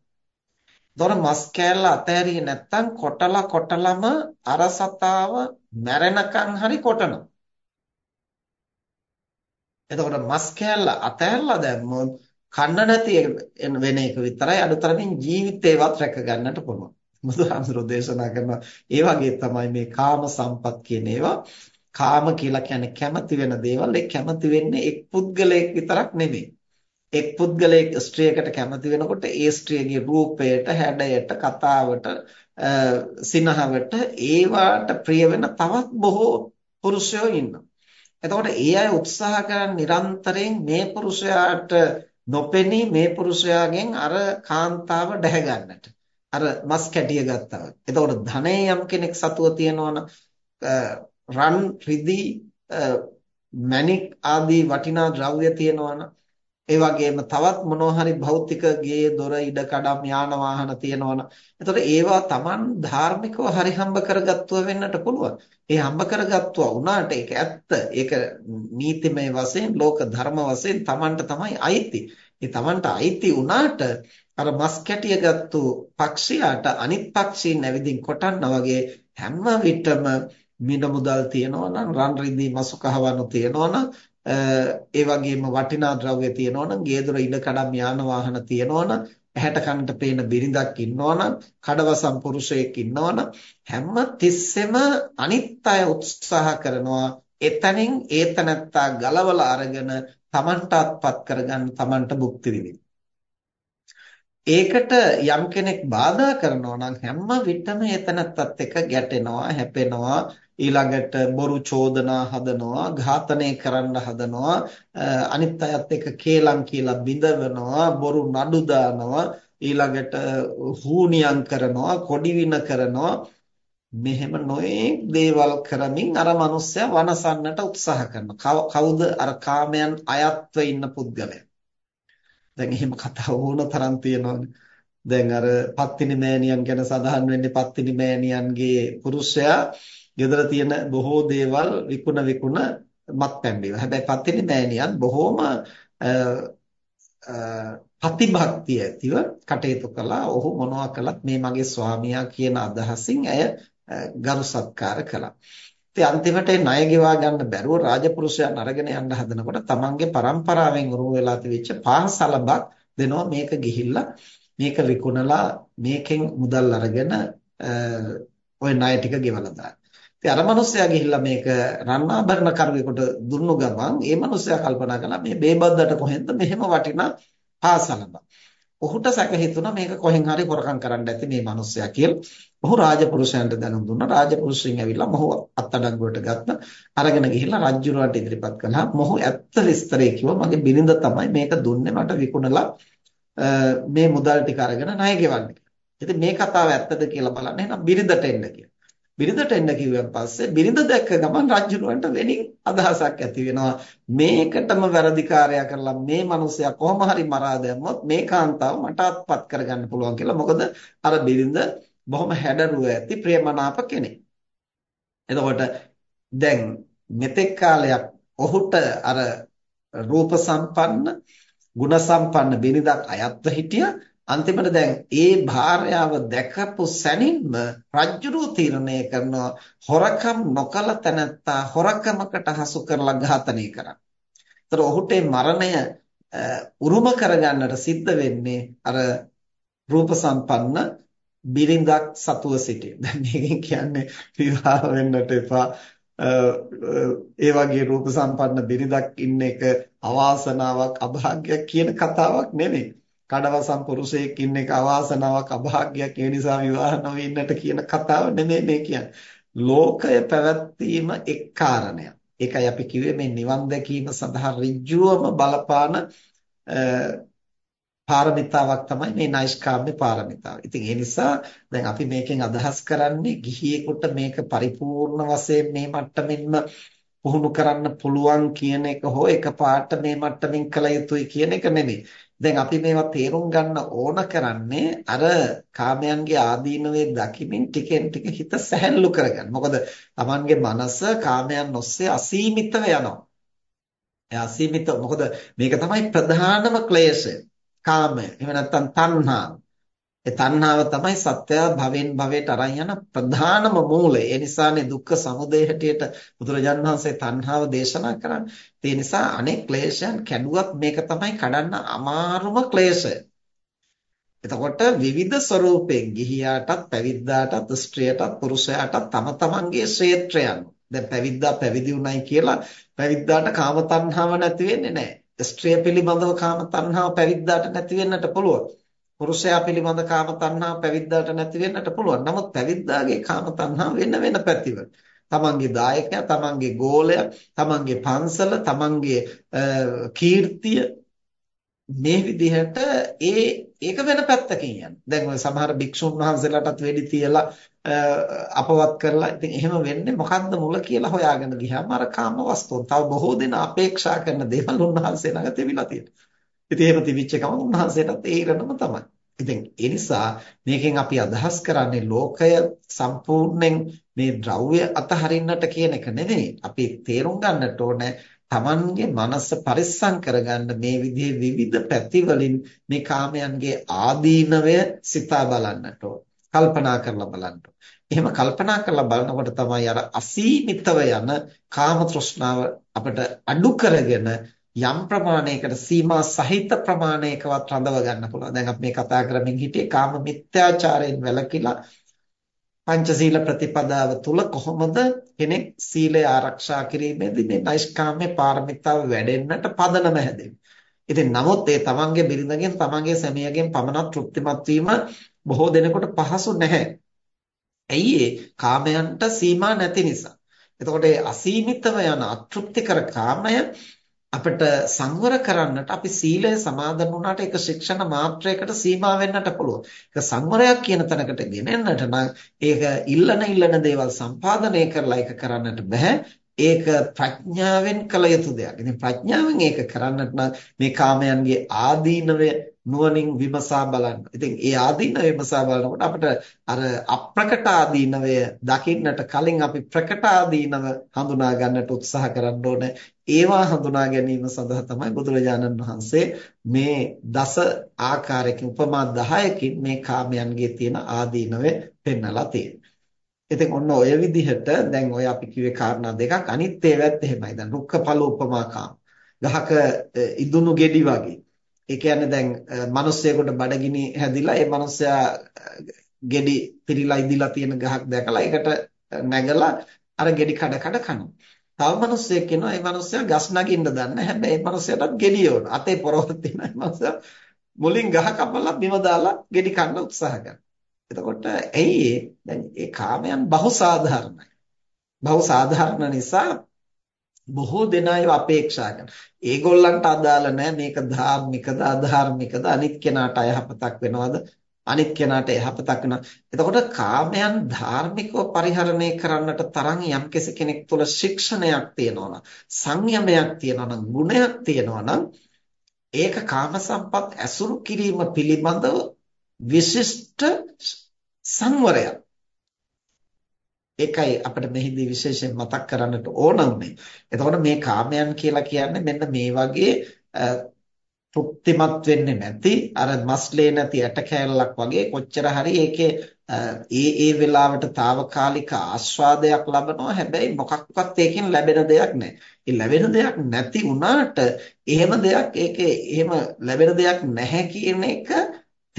[SPEAKER 1] දොර මස් කෑල්ල අතෑරියේ නැත්තම් කොටලා කොටලම අර සතාව මැරෙනකන් හරි කොටනවා. එතකොට මස් කෑල්ල අතෑරලා දැම්මොත් කන්න නැති වෙන එක විතරයි අඩුතරමින් ජීවිතේවත් රැක ගන්නට පුළුවන්. බුදුහාමුදුරෝ දේශනා කරන ඒ වගේ තමයි මේ කාම සම්පත් කියන ඒවා කාම කියලා කියන්නේ කැමති වෙන දේවල් ඒ කැමති වෙන්නේ එක් පුද්ගලයෙක් විතරක් නෙමෙයි. එක් පුද්ගලයෙක් ස්ත්‍රියකට කැමති වෙනකොට ඒ ස්ත්‍රියගේ රූපයට, හැඩයට, කතාවට, සිනහවට ඒවාට ප්‍රිය වෙන තවත් බොහෝ පුරුෂයෝ ඉන්නවා. එතකොට ඒ අය උත්සාහ කරන නිරන්තරයෙන් මේ පුරුෂයාට නොපෙනී මේ පුරුෂයාගෙන් අර කාන්තාව ඩැහැ ගන්නට. අර මස් කැටිය ගත්තා. එතකොට ධනය යම් කෙනෙක් සතුව තියනවනම් රන් රිදී මණික් ආදී වටිනා ද්‍රව්‍ය තියනවනම් ඒ වගේම තවත් මොනවා හරි භෞතික ගේ දොර ඉඩ කඩම් යාන වාහන තියෙනවනම් එතකොට ඒවා Taman ධාර්මිකව හරි හම්බ කරගත්තුව වෙන්නට පුළුවන්. ඒ හම්බ කරගත්තුවා වුණාට ඒක ඇත්ත. ඒක නීතිමය වශයෙන් ලෝක ධර්ම වශයෙන් Tamanට තමයි අයිති. ඒ Tamanට අයිති වුණාට අර මස් කැටිය ගත්තු පක්ෂියාට අනිත් පක්ෂීන් ඇවිදින් කොටන්නා වගේ හැම විටම මිල මුදල් තියනවා නම් රන් රිදී මසු කහවණු තියනවා නම් ඒ වගේම වටිනා ද්‍රව්‍ය තියෙනවනම් ගේදොර ඉඩකඩම් යාන වාහන තියෙනවනම් ඇහැට කනට පේන බිරිඳක් ඉන්නවනම් කඩවසම් පුරුෂයෙක් ඉන්නවනම් හැම තිස්සෙම අනිත් අය උත්සාහ කරනවා එතනින් ඒතනත්තා ගලවලා අරගෙන Tamanට අත්පත් කරගන්න Tamanට භුක්ති විඳින්න. ඒකට යම් කෙනෙක් බාධා කරනවා නම් හැම විටම එතනත්තත් එක්ක ගැටෙනවා හැපෙනවා. ඊළඟට බොරු චෝදනා හදනවා ඝාතනය කරන්න හදනවා. අනිත් අයත් එක්ක කේලම් කියලා බිඳවනවා බොරු නඩු දානවා. ඊළඟට හූනියම් කරනවා කොඩි වින කරනවා. මෙහෙම නොයෙක් දේවල් කරමින් අර මනුස්සයා වනසන්නට උත්සාහ කරනවා. කවුද අර කාමයන් අයත්ව ඉන්න පුද්ගලයා? දැන් එහෙම කතා ඕන තරම් තියෙනවානේ දැන් අර පත්තිනි මෑණියන් ගැන සඳහන් වෙන්නේ පත්තිනි මෑණියන්ගේ පුරුෂයා ගෙදර තියෙන බොහෝ දේවල් විකුණ විකුණ මත්පැන් බීම. හැබැයි පත්තිනි මෑණියන් බොහොම ප්‍රතිභක්තිය ඇතිව කටයුතු කළා. ඔහු මොනවා කළත් මේ මගේ ස්වාමියා කියන අදහසින් ඇය ගරු සත්කාර කළා. ඉතින් අන්තිමට ඒ ණය ගෙවා ගන්න බැරුව රාජපුරුෂයන් අරගෙන යන්න හදනකොට තමන්ගේ පරම්පරාවෙන් උරුම වෙලා තිබිච්ච පාහසලබක් දෙනවා මේක ගිහිල්ලා මේක විකුණලා මේකෙන් මුදල් අරගෙන ওই ණය ටික ගෙවලා දාන්න. ඉතින් අර මිනිස්සයා ගිහිල්ලා මේක රන්නාභරණ කරුවෙකුට දුන්නු ගමන් ඒ මිනිස්සයා කල්පනා කළා මේ බේබද්දට කොහෙන්ද මෙහෙම වටිනා පාසලක්. ඔහුට සැක හිතුණා මේක කොහෙන් හරි හොරකම් කරන්න ඇති මේ මිනිස්සයා කියලා. ඔහු රාජපුරුෂයන්ට දැනුම් දුන්නා. රාජපුරුෂයන් ඇවිල්ලා මොහු අත්අඩංගුවට ගත්තා. අරගෙන ගිහිල්ලා රජුරවන්ට ඉදිරිපත් කළා. මොහු ඇත්ත විස්තරේ කිව්වා. මගේ බිරිඳ තමයි මේක දුන්නේ මට විකුණලා මේ මුදල් ටික අරගෙන ණය ගෙවන්න. ඉතින් මේ කතාව ඇත්තද කියලා බලන්න එහෙනම් බිරිඳට එන්න කියලා. බිරිඳට එන්න කිව්වන් පස්සේ බිරිඳ දැක්ක ගමන් රජුරවන්ට වෙනින් අදහසක් ඇති වෙනවා. මේකටම වැරදිකාරයා කරලා මේ මිනිසයා කොහොම හරි මරා දැම්මොත් මේ කාන්තාව මට අත්පත් කරගන්න පුළුවන් කියලා. මොකද අර බිරිඳ බොහොම හැඩරුව ඇති ප්‍රේමනාප කෙනෙක්. එතකොට දැන් මෙතෙක් කාලයක් ඔහුට අර රූප සම්පන්න ගුණ සම්පන්න බිරිඳක් අයත්ව හිටියා. අන්තිමට දැන් ඒ භාර්යාව දැකපු සැනින්ම රජ්ජුරුව තීරණය කරනවා හොරකම් නොකල තැනැත්තා හොරකමකට හසු කරලා ඝාතනය කරන්න. ඒතර ඔහුට මරණය උරුම කරගන්නට සිද්ධ වෙන්නේ අර රූප සම්පන්න බිරිඳක් සතුව සිටින. දැන් මේකෙන් කියන්නේ විවාහ වෙන්නට එපා. ඒ වගේ රූප සම්පන්න බිරිඳක් ඉන්න එක අවාසනාවක් අභාග්‍යයක් කියන කතාවක් නෙමෙයි. කඩවසම් පුරුෂයෙක් ඉන්න එක අවාසනාවක් අභාග්‍යයක් ඒ නිසා විවාහ නොවෙන්නට කියන කතාව නෙමෙයි මේ කියන්නේ. ලෝකය පැවැත්වීම එක් කාරණයක්. ඒකයි අපි කිව්වේ මේ නිවන් දැකීම සඳහා ඍජුවම බලපාන පාරමිතාවක් තමයි මේ නෛෂ්කාම්ම්‍ය පාරමිතාව. ඉතින් ඒ නිසා දැන් අපි මේකෙන් අදහස් කරන්නේ ගිහියෙකුට මේක පරිපූර්ණ වශයෙන් මේ මට්ටමින්ම පුහුණු කරන්න පුළුවන් කියන එක හෝ එකපාරට මේ මට්ටමින් කළ යුතුයි කියන එක නෙමෙයි. දැන් අපි මේවා තේරුම් ගන්න ඕන කරන්නේ අර කාමයන්ගේ ආදීනවේ දකිමින් ටිකෙන් ටික හිත සැහැල්ලු කරගන්න. මොකද Tamanගේ මනස කාමයන් ඔස්සේ අසීමිතව යනවා. ඒ අසීමිත මොකද මේක තමයි ප්‍රධානම ක්ලේශය. කාමය. එහෙම නැත්නම් තණ්හාව. ඒ තණ්හාව තමයි සත්‍යය භවෙන් භවයට අරන් යන ප්‍රධානම මූලය. ඒ නිසානේ දුක්ඛ සමුදය හැටියට බුදුරජාණන් වහන්සේ තණ්හාව දේශනා කරන්නේ. ඒ නිසා අනෙක් ක්ලේශයන් කැඩුවත් මේක තමයි කඩන්න අමාරුම ක්ලේශය. එතකොට විවිධ ස්වરૂපයෙන් ගිහියාටත් පැවිද්දාටත් ස්ත්‍රියටත් පුරුෂයාටත් තම තමන්ගේ ක්ෂේත්‍රයන්. දැන් පැවිද්දා පැවිදි උනායි කියලා පැවිද්දාට කාම තණ්හාව නැති වෙන්නේ නැහැ. ස්ත්‍රිය පිළිබඳව කාම තණ්හාව පැවිද්දාට නැති වෙන්නට පුළුවන්. පුරුෂයා පිළිබඳ කාම තණ්හාව පැවිද්දාට නැති වෙන්නට පුළුවන්. නමුත් පැවිද්දාගේ කාම තණ්හාව වෙන වෙන පැතිවල. තමන්ගේ දායකයා, තමන්ගේ ගෝලයා, තමන්ගේ පන්සල, තමන්ගේ කීර්තිය මේ විදිහට ඒ ඒක වෙන පැත්තකින් යන. දැන් ඔය සමහර භික්ෂුන් වහන්සේලාටත් වෙඩි තියලා අපවත් කරලා ඉතින් එහෙම වෙන්නේ මොකද්ද මුල කියලා හොයාගෙන ගියාම අර කාම වස්තුන්. තව බොහෝ දෙනා අපේක්ෂා කරන දේවල් උන්වහන්සේ ළඟ තිබිලා තියෙනවා. ඉතින් එහෙම තිබිච්ච ගමන් උන්වහන්සේටත් ඒ ඉරණම තමයි. ඉතින් ඒ නිසා මේකෙන් අපි අදහස් කරන්නේ ලෝකය සම්පූර්ණයෙන් මේ ද්‍රව්‍ය අතහරින්නට කියන එක නෙවෙයි. අපි තේරුම් ගන්නට ඕනේ තමන්ගේ මනස පරිස්සම් කරගන්න මේ විදිහේ විවිධ පැති වලින් මේ කාමයන්ගේ ආදීනවය සිතා බලන්නට ඕන. කල්පනා කරලා බලන්න. එහෙම කල්පනා කරලා බලනකොට තමයි අර අසීමිතව යන කාම තෘෂ්ණාව අපිට අඩු කරගෙන යම් ප්‍රමාණයකට සීමා සහිත ප්‍රමාණයකවත් රඳව ගන්න පුළුවන්. දැන් අපි මේ කතා කරමින් හිටියේ කාම මිත්‍යාචාරයෙන් වැළකීලා පංචශීල ප්‍රතිපදාව තුල කොහොමද කෙනෙක් සීලය ආරක්ෂා කිරීමේදී මේ නෛෂ්කාම්‍ය පාරමිතාව වැඩෙන්නට පදනම හැදෙන්නේ. ඉතින් නමුත් ඒ තමන්ගේ බිරිඳගෙන් තමන්ගේ සැමියාගෙන් පමණක් තෘප්තිමත් වීම බොහෝ දෙනෙකුට පහසු නැහැ. ඇයි ඒ කාමයන්ට සීමා නැති නිසා. එතකොට අසීමිතව යන අතෘප්තිකර කාමය අපිට සංවර කරන්නට අපි සීලය සමාදන් වුණාට ඒක ශික්ෂණ මාත්‍රයකට සීමා වෙන්නට පුළුවන්. ඒක සංවරයක් කියන තැනකට ගෙනෙන්නට නම් ඒක ඉල්ලන ඉල්ලන දේවල් සම්පාදනය කරලා ඒක කරන්නට බෑ. ඒක ප්‍රඥාවෙන් කළ යුතු දෙයක්. ඉතින් ප්‍රඥාවෙන් ඒක කරන්නට නම් මේ කාමයන්ගේ ආදීනවය නුවණින් විමසා බලන්න. ඉතින් ඒ ආදීනව විමසා බලනකොට අපිට අර අප්‍රකට ආදීනවය දකින්නට කලින් අපි ප්‍රකට ආදීනව හඳුනා ගන්නට උත්සාහ කරන්න ඕනේ. ඒවා හඳුනා ගැනීම සඳහා තමයි බුදුරජාණන් වහන්සේ මේ දස ආකාරයකින් උපමා 10කින් මේ කාමයන්ගේ තියෙන ආදීනවය පෙන්වලා තියෙන්නේ. ඉතින් ඔන්න ඔය විදිහට දැන් ඔය අපි කිව්වේ කාරණා දෙකක් අනිත් ඒවාත් එහෙමයි. දැන් රුක්කපල උපමා කාම. ගහක ඉදුණු ගෙඩි වගේ. ඒ කියන්නේ දැන් මිනිස්සෙකුට බඩගිනි හැදිලා ඒ මිනිස්සයා ගෙඩි පිරීලා ඉදිලා තියෙන ගහක් දැකලා ඒකට නැගලා අර ගෙඩි කඩ කඩ කනවා. තව මිනිස්සෙක් ඉන්නවා ඒ මිනිස්සයා ගස් නගින්න දන්නේ හැබැයි ඒ මිනිස්සයාටත් ගෙඩි ඕන. අතේ පොරවල් තියෙන ඒ මිනිස්සයා මුලින් ගහ කපලා බිම දාලා ගෙඩි කන්න උත්සාහ කරනවා. එතකොට ඇයි දැන් ඒ කාමයන් බහුසාධාරණයි. බහුසාධාරණ නිසා බොහෝ දෙනා ඒව අපේක්ෂා කරනවා. ඒගොල්ලන්ට අදාළ නැහැ මේක ධාර්මිකද අධාර්මිකද අනිත් කෙනාට අයහපතක් වෙනවද අනිත් කෙනාට යහපතක් වෙනවා. එතකොට කාමයන් ධාර්මිකව පරිහරණය කරන්නට තරම් යම්කිසි කෙනෙක් තුළ ශික්ෂණයක් තියෙනවා සංයමයක් තියෙනවා ගුණයක් තියෙනවා ඒක කාම සම්පත් ඇසුරු කිරීම පිළිබඳව විශිෂ්ට සංවරයක්. ඒකයි අපිට මෙහිදී විශේෂයෙන් මතක් කරන්නට ඕන උනේ. එතකොට මේ කාමයන් කියලා කියන්නේ මෙන්න මේ වගේ තෘප්තිමත් වෙන්නේ නැති අර මස්ලේ නැති ඇට කෑල්ලක් වගේ කොච්චර හරි ඒකේ ඒ ඒ වෙලාවට తాවකාලික ආස්වාදයක් ලබනවා හැබැයි මොකක්වත් ඒකෙන් ලැබෙන දෙයක් නැහැ. ඒ ලැබෙන දෙයක් නැති වුණාට එහෙම දෙයක් ඒකේ එහෙම ලැබෙන දෙයක් නැහැ කියන එක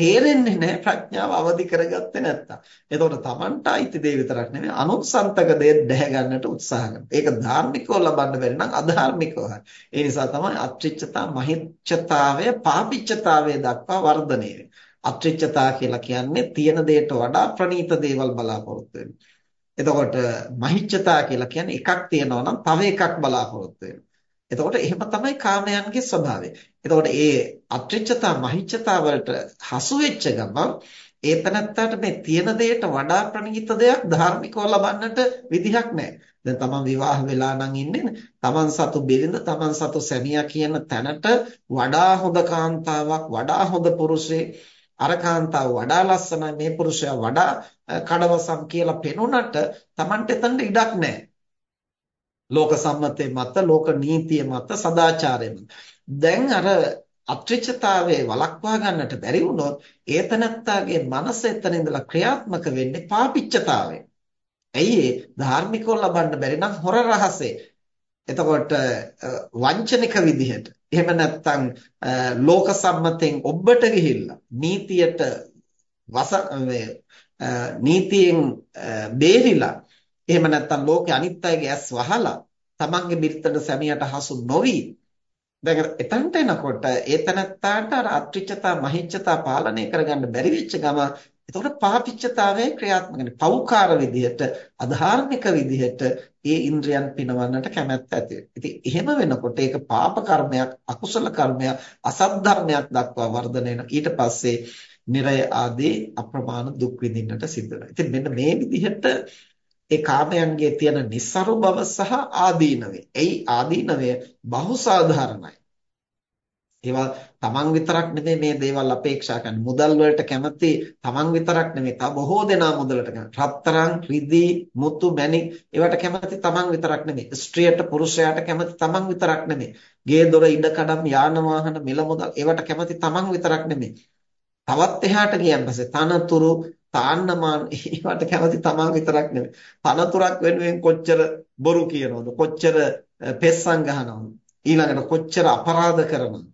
[SPEAKER 1] තේරෙන්නේ නැහැ ප්‍රඥාව අවදි කරගත්තේ නැත්තම්. එතකොට Tamanට අයිති දේ විතරක් නෙමෙයි අනුත්සන්තක දේ දැහැ ගන්නට උත්සාහ කරනවා. ඒක ධාර්මිකව ලබන්න බැරි නම් අධාර්මිකව හරි. ඒ නිසා තමයි අත්‍රිච්ඡතා මහිච්ඡතාවය පාපිච්ඡතාවය දක්වා වර්ධනය වෙන්නේ. අත්‍රිච්ඡතා කියලා කියන්නේ තියෙන දෙයට වඩා ප්‍රණීත දේවල් බලාපොරොත්තු වෙනවා. එතකොට මහිච්ඡතා කියලා කියන්නේ එකක් තියෙනවා නම් තව එකක් බලාපොරොත්තු වෙනවා. එතකොට එහෙම තමයි කාමයන්ගේ ස්වභාවය. එතකොට ඒ අත්‍රිච්ඡතා මහිච්ඡතා වලට හසු වෙච්ච ගමන් ඒ තනත්තාට මේ තියෙන දෙයට වඩා ප්‍රණීත දෙයක් ධාර්මිකව ලබන්නට විදිහක් නැහැ. දැන් තමන් විවාහ වෙලා නම් ඉන්නේ තමන් සතු බිරිඳ තමන් සතු සැමියා කියන තැනට වඩා හොඳ කාන්තාවක් වඩා හොඳ පුරුෂයෙක් අර කාන්තාව වඩා ලස්සනයි මේ පුරුෂයා වඩා කඩවසම් කියලා පෙනුනට තමන්ට එතනට ඉඩක් නැහැ. ලෝක සම්මතයේ මත ලෝක නීතිය මත සදාචාරය මත දැන් අර අත්‍රිචතාවයේ වළක්වා ගන්නට බැරි වුණොත් ඒතනත්තාගේ මනස එතන ඉඳලා ක්‍රියාත්මක වෙන්නේ පාපිච්චතාවයෙන්. ඇයි ඒ ධාර්මිකව ලබන්න බැරි නම් හොර රහසේ. එතකොට වංචනික විදිහට එහෙම නැත්නම් ලෝක සම්මතෙන් ඔබට ගිහිල්ලා නීතියට වස නීතියෙන් බේරිලා එහෙම නැත්නම් ලෝකේ අනිත් අයගේ ඇස් වහලා තමන්ගේ බිරිතට සැමියට හසු නොවි දැන් එතනට එනකොට ඒ තනත්තාට අර අත්‍රිච්ඡතා මහිච්ඡතා පාලනය කරගන්න බැරි වෙච්ච ගම එතකොට පාපිච්චතාවයේ ක්‍රියාත්මක වෙන්නේ පෞකාර විදිහට අධාර්මික විදිහට ඒ ඉන්ද්‍රයන් පිනවන්නට කැමැත්ත ඇති ඉතින් එහෙම වෙනකොට ඒක පාප කර්මයක් අකුසල කර්මයක් අසත් ධර්මයක් දක්වා වර්ධනය ඊට පස්සේ නිරය ආදී අප්‍රමාණ දුක් විඳින්නට සිද්ධ වෙනවා. ඉතින් මෙන්න මේ විදිහට ඒ කාමයන්ගේ තියෙන નિસරු බව සහ ආදීනවේ. එයි ආදීනවය බහුසාධාරණයි. ඒවා තමන් විතරක් නෙමෙයි මේ දේවල් අපේක්ෂා කරන්නේ. මුදල් වලට කැමති තමන් විතරක් නෙමෙයි. තව බොහෝ දෙනා මුදලට කැමති. රත්තරන්, රිදී, මුතු, මණික් ඒවට කැමති තමන් විතරක් නෙමෙයි. ස්ත්‍රියට පුරුෂයාට කැමති තමන් විතරක් නෙමෙයි. ගේ දොර ඉඩකඩම් යාන වාහන මිල මුදල් ඒවට කැමති තමන් විතරක් නෙමෙයි. තවත් එහාට ගියන් පස්සේ තනතුරු තාන්නමාන ඒවට කැමති තමන් විතරක් නෙමෙයි. තනතුරක් වෙනුවෙන් කොච්චර බොරු කියනවද? කොච්චර පෙස්සම් ගහනවද? ඊළඟට කොච්චර අපරාධ කරනවද?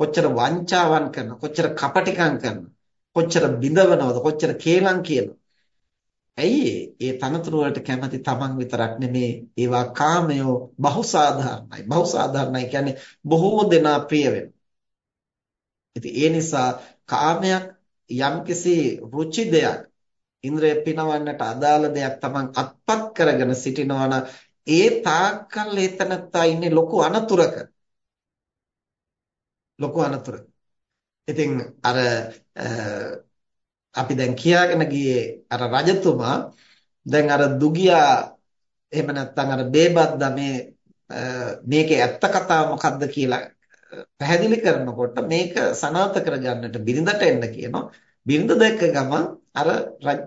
[SPEAKER 1] කොච්චර වංචාවන් කරනවද? කොච්චර කපටිකම් කරනවද? කොච්චර බිඳවනවද? කොච්චර කේලම් කියනවද? ඇයි ඒ තනතුරු වලට කැමති තමන් විතරක් නෙමේ ඒවා කාමයෝ බහුසාධාරණයි බහුසාධාරණයි කියන්නේ බොහෝ දෙනා ප්‍රිය වෙනවා ඉතින් ඒ නිසා කාමයක් යම්කිසි රුචි දෙයක් ඉන්ද්‍රය පිනවන්නට අදාළ දෙයක් Taman අත්පත් කරගෙන සිටිනවා ඒ තාක්කල් එතනත්තා ඉන්නේ ලොකු අනතුරක. ලොකු අනතුරක. ඉතින් අර අපි දැන් කියාගෙන ගියේ අර රජතුමා දැන් අර දුගියා එහෙම නැත්නම් අර බේබද්දා මේ මේකේ ඇත්ත කතාව මොකද්ද කියලා පැහැදිලි කරනකොට මේක සනාථ කරගන්නට බිරිඳට එන්න කියනවා. බිරිඳ දැක්ක ගමන් අර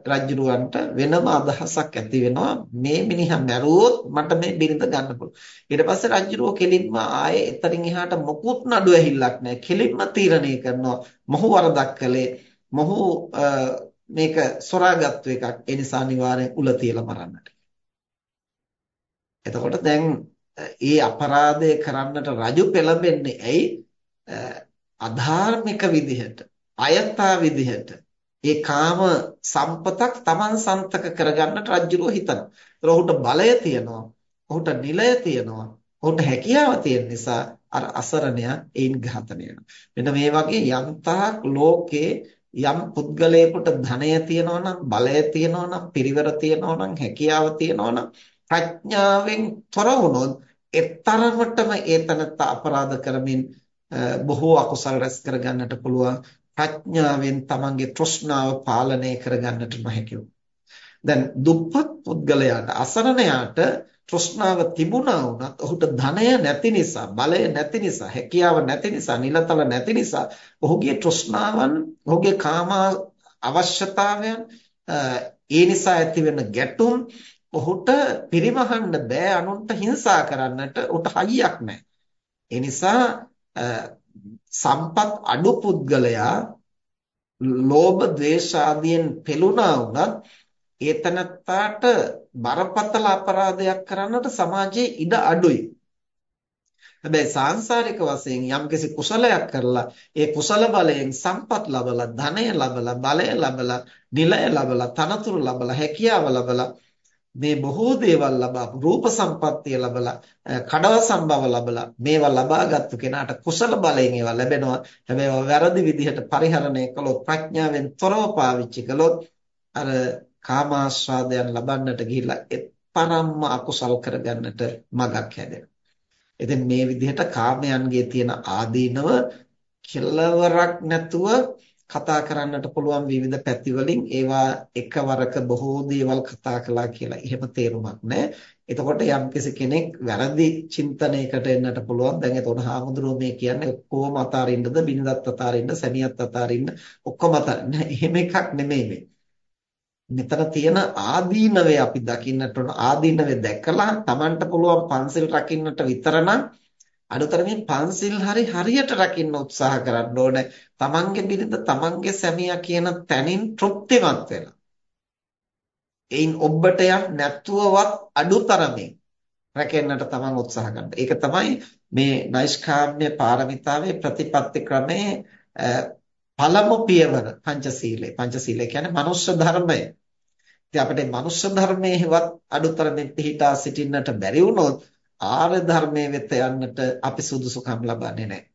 [SPEAKER 1] රජ්ජුරුවන්ට වෙනම අදහසක් ඇති වෙනවා මේ මිනිහා මැරුවොත් මට මේ බිරිඳ ගන්න පුළුවන්. ඊට පස්සේ රජ්ජුරුව කෙලින්ම ආයේ එතනින් එහාට මොකුත් නඩු ඇහිල්ලක් නැහැ. කෙලින්ම තීරණය කරනවා මොහු වරදක් කළේ මොහු මේක සොරාගත්තු එකක්. ඒ නිසා අනිවාර්යෙන් උල තියලා මරන්නට. එතකොට දැන් ඒ අපරාධය කරන්නට රජු පෙළඹෙන්නේ ඇයි? අධාර්මික විදිහට, අයථා විදිහට ඒ කාම සම්පතක් Taman සන්තක කරගන්නට රජුරෝ හිතනවා. ඒතර ඔහුට බලය තියෙනවා, ඔහුට නිලය තියෙනවා, ඔහුට හැකියාව තියෙන නිසා අර අසරණයා ඒන් ඝාතනය වෙනවා. මෙන්න මේ වගේ යම්තාක් ලෝකේ යම් පුද්ගලයෙකුට ධනය තියෙනවා නම් බලය තියෙනවා නම් පිරිවර තියෙනවා නම් හැකියාව තියෙනවා නම් ප්‍රඥාවෙන් තොර වුණොත් එතරමටම ඒ තනත්ත අපරාධ කරමින් බොහෝ අකුසල් රැස් කරගන්නට පුළුවන් ප්‍රඥාවෙන් තමන්ගේ තෘෂ්ණාව පාලනය කරගන්නට නොහැකිව. දැන් දුප්පත් පුද්ගලයාට අසරණයාට තෘෂ්ණාව තිබුණා වුණත් ඔහුට ධනය නැති නිසා, බලය නැති නිසා, හැකියාව නැති නිසා, නිලතල නැති නිසා ඔහුගේ තෘෂ්ණාවන්, ඔහුගේ කාම අවශ්‍යතාවයන් ඒ නිසා ඇතිවෙන ගැටුම් ඔහුට පිරිමහන්න බෑ අනුන්ට හිංසා කරන්නට උට හයියක් නැහැ. ඒ නිසා සම්පත් අඩු පුද්ගලයා ලෝභ ද්වේෂ ආදියෙන් පෙළුණා වුණත් ඒතනත්තාට බරපතල අපරාධයක් කරන්නට සමාජයේ ඉඩ අඩුයි. හැබැයි සාංශාරික වශයෙන් යම්කිසි කුසලයක් කරලා ඒ කුසල බලයෙන් සම්පත් ලබලා ධනය ලබලා බලය ලබලා නිලය ලබලා තනතුරු ලබලා හැකියාව ලබලා මේ බොහෝ දේවල් ලබාපු රූප සම්පත්තිය ලබලා කඩව සම්භව ලබලා මේවා ලබාගත්තු කෙනාට කුසල බලයෙන් ඒවා ලැබෙනවා. හැබැයි ඒවා වැරදි විදිහට පරිහරණය කළොත් ප්‍රඥාවෙන් තොරව පාවිච්චි කළොත් අර කාමාස්වාදයන් ලබන්නට ගිහිල්ලා එතරම්ම අකුසල් කරගන්නට මගක් හැදෙනවා. ඉතින් මේ විදිහට කාමයන්ගේ තියෙන ආදීනව කෙලවරක් නැතුව කතා කරන්නට පුළුවන් විවිධ පැති වලින් ඒවා එකවරක බොහෝ දේවල් කතා කළා කියලා එහෙම තේරුමක් නැහැ. එතකොට යම්කිසි කෙනෙක් වැරදි චින්තනයකට එන්නට පුළුවන්. දැන් එතකොට හාමුදුරුවෝ මේ කියන්නේ ඔක්කොම අතාරින්නද, බින්දත් අතාරින්න, සැමියත් අතාරින්න, ඔක්කොම අතාරින්න. එහෙම එකක් නෙමෙයි මේ. මෙතන තියෙන ආදීනවේ අපි දකින්නට ඕන ආදීනවේ දැකලා Tamanට පුළුවන් පන්සිල් රකින්නට විතරනම් අනුතරමින් පන්සිල් හරි හරියට රකින්න උත්සාහ කරන්න ඕනේ. තමන්ගේ බිරිඳ තමන්ගේ සැමියා කියන තැනින් තෘප්තිමත් වෙලා. එයින් ඔබටයක් නැතුවවත් අඩුතරමින් රැකෙන්නට තමන් උත්සාහ කරන්න. ඒක තමයි මේ නෛෂ්කාම්‍ය පාරමිතාවේ ප්‍රතිපත්ති ක්‍රමයේ පළමු පියවර පංචශීලය. පංචශීලය කියන්නේ මනුෂ්‍ය ධර්මය. ඉතින් අපිට මනුෂ්‍ය ධර්මයේවත් අඩුතරමින් පිළිටා සිටින්නට බැරි වුණොත් ආර්ය ධර්මයේ වෙත යන්නට අපි සුදුසුකම් ලබන්නේ නැහැ.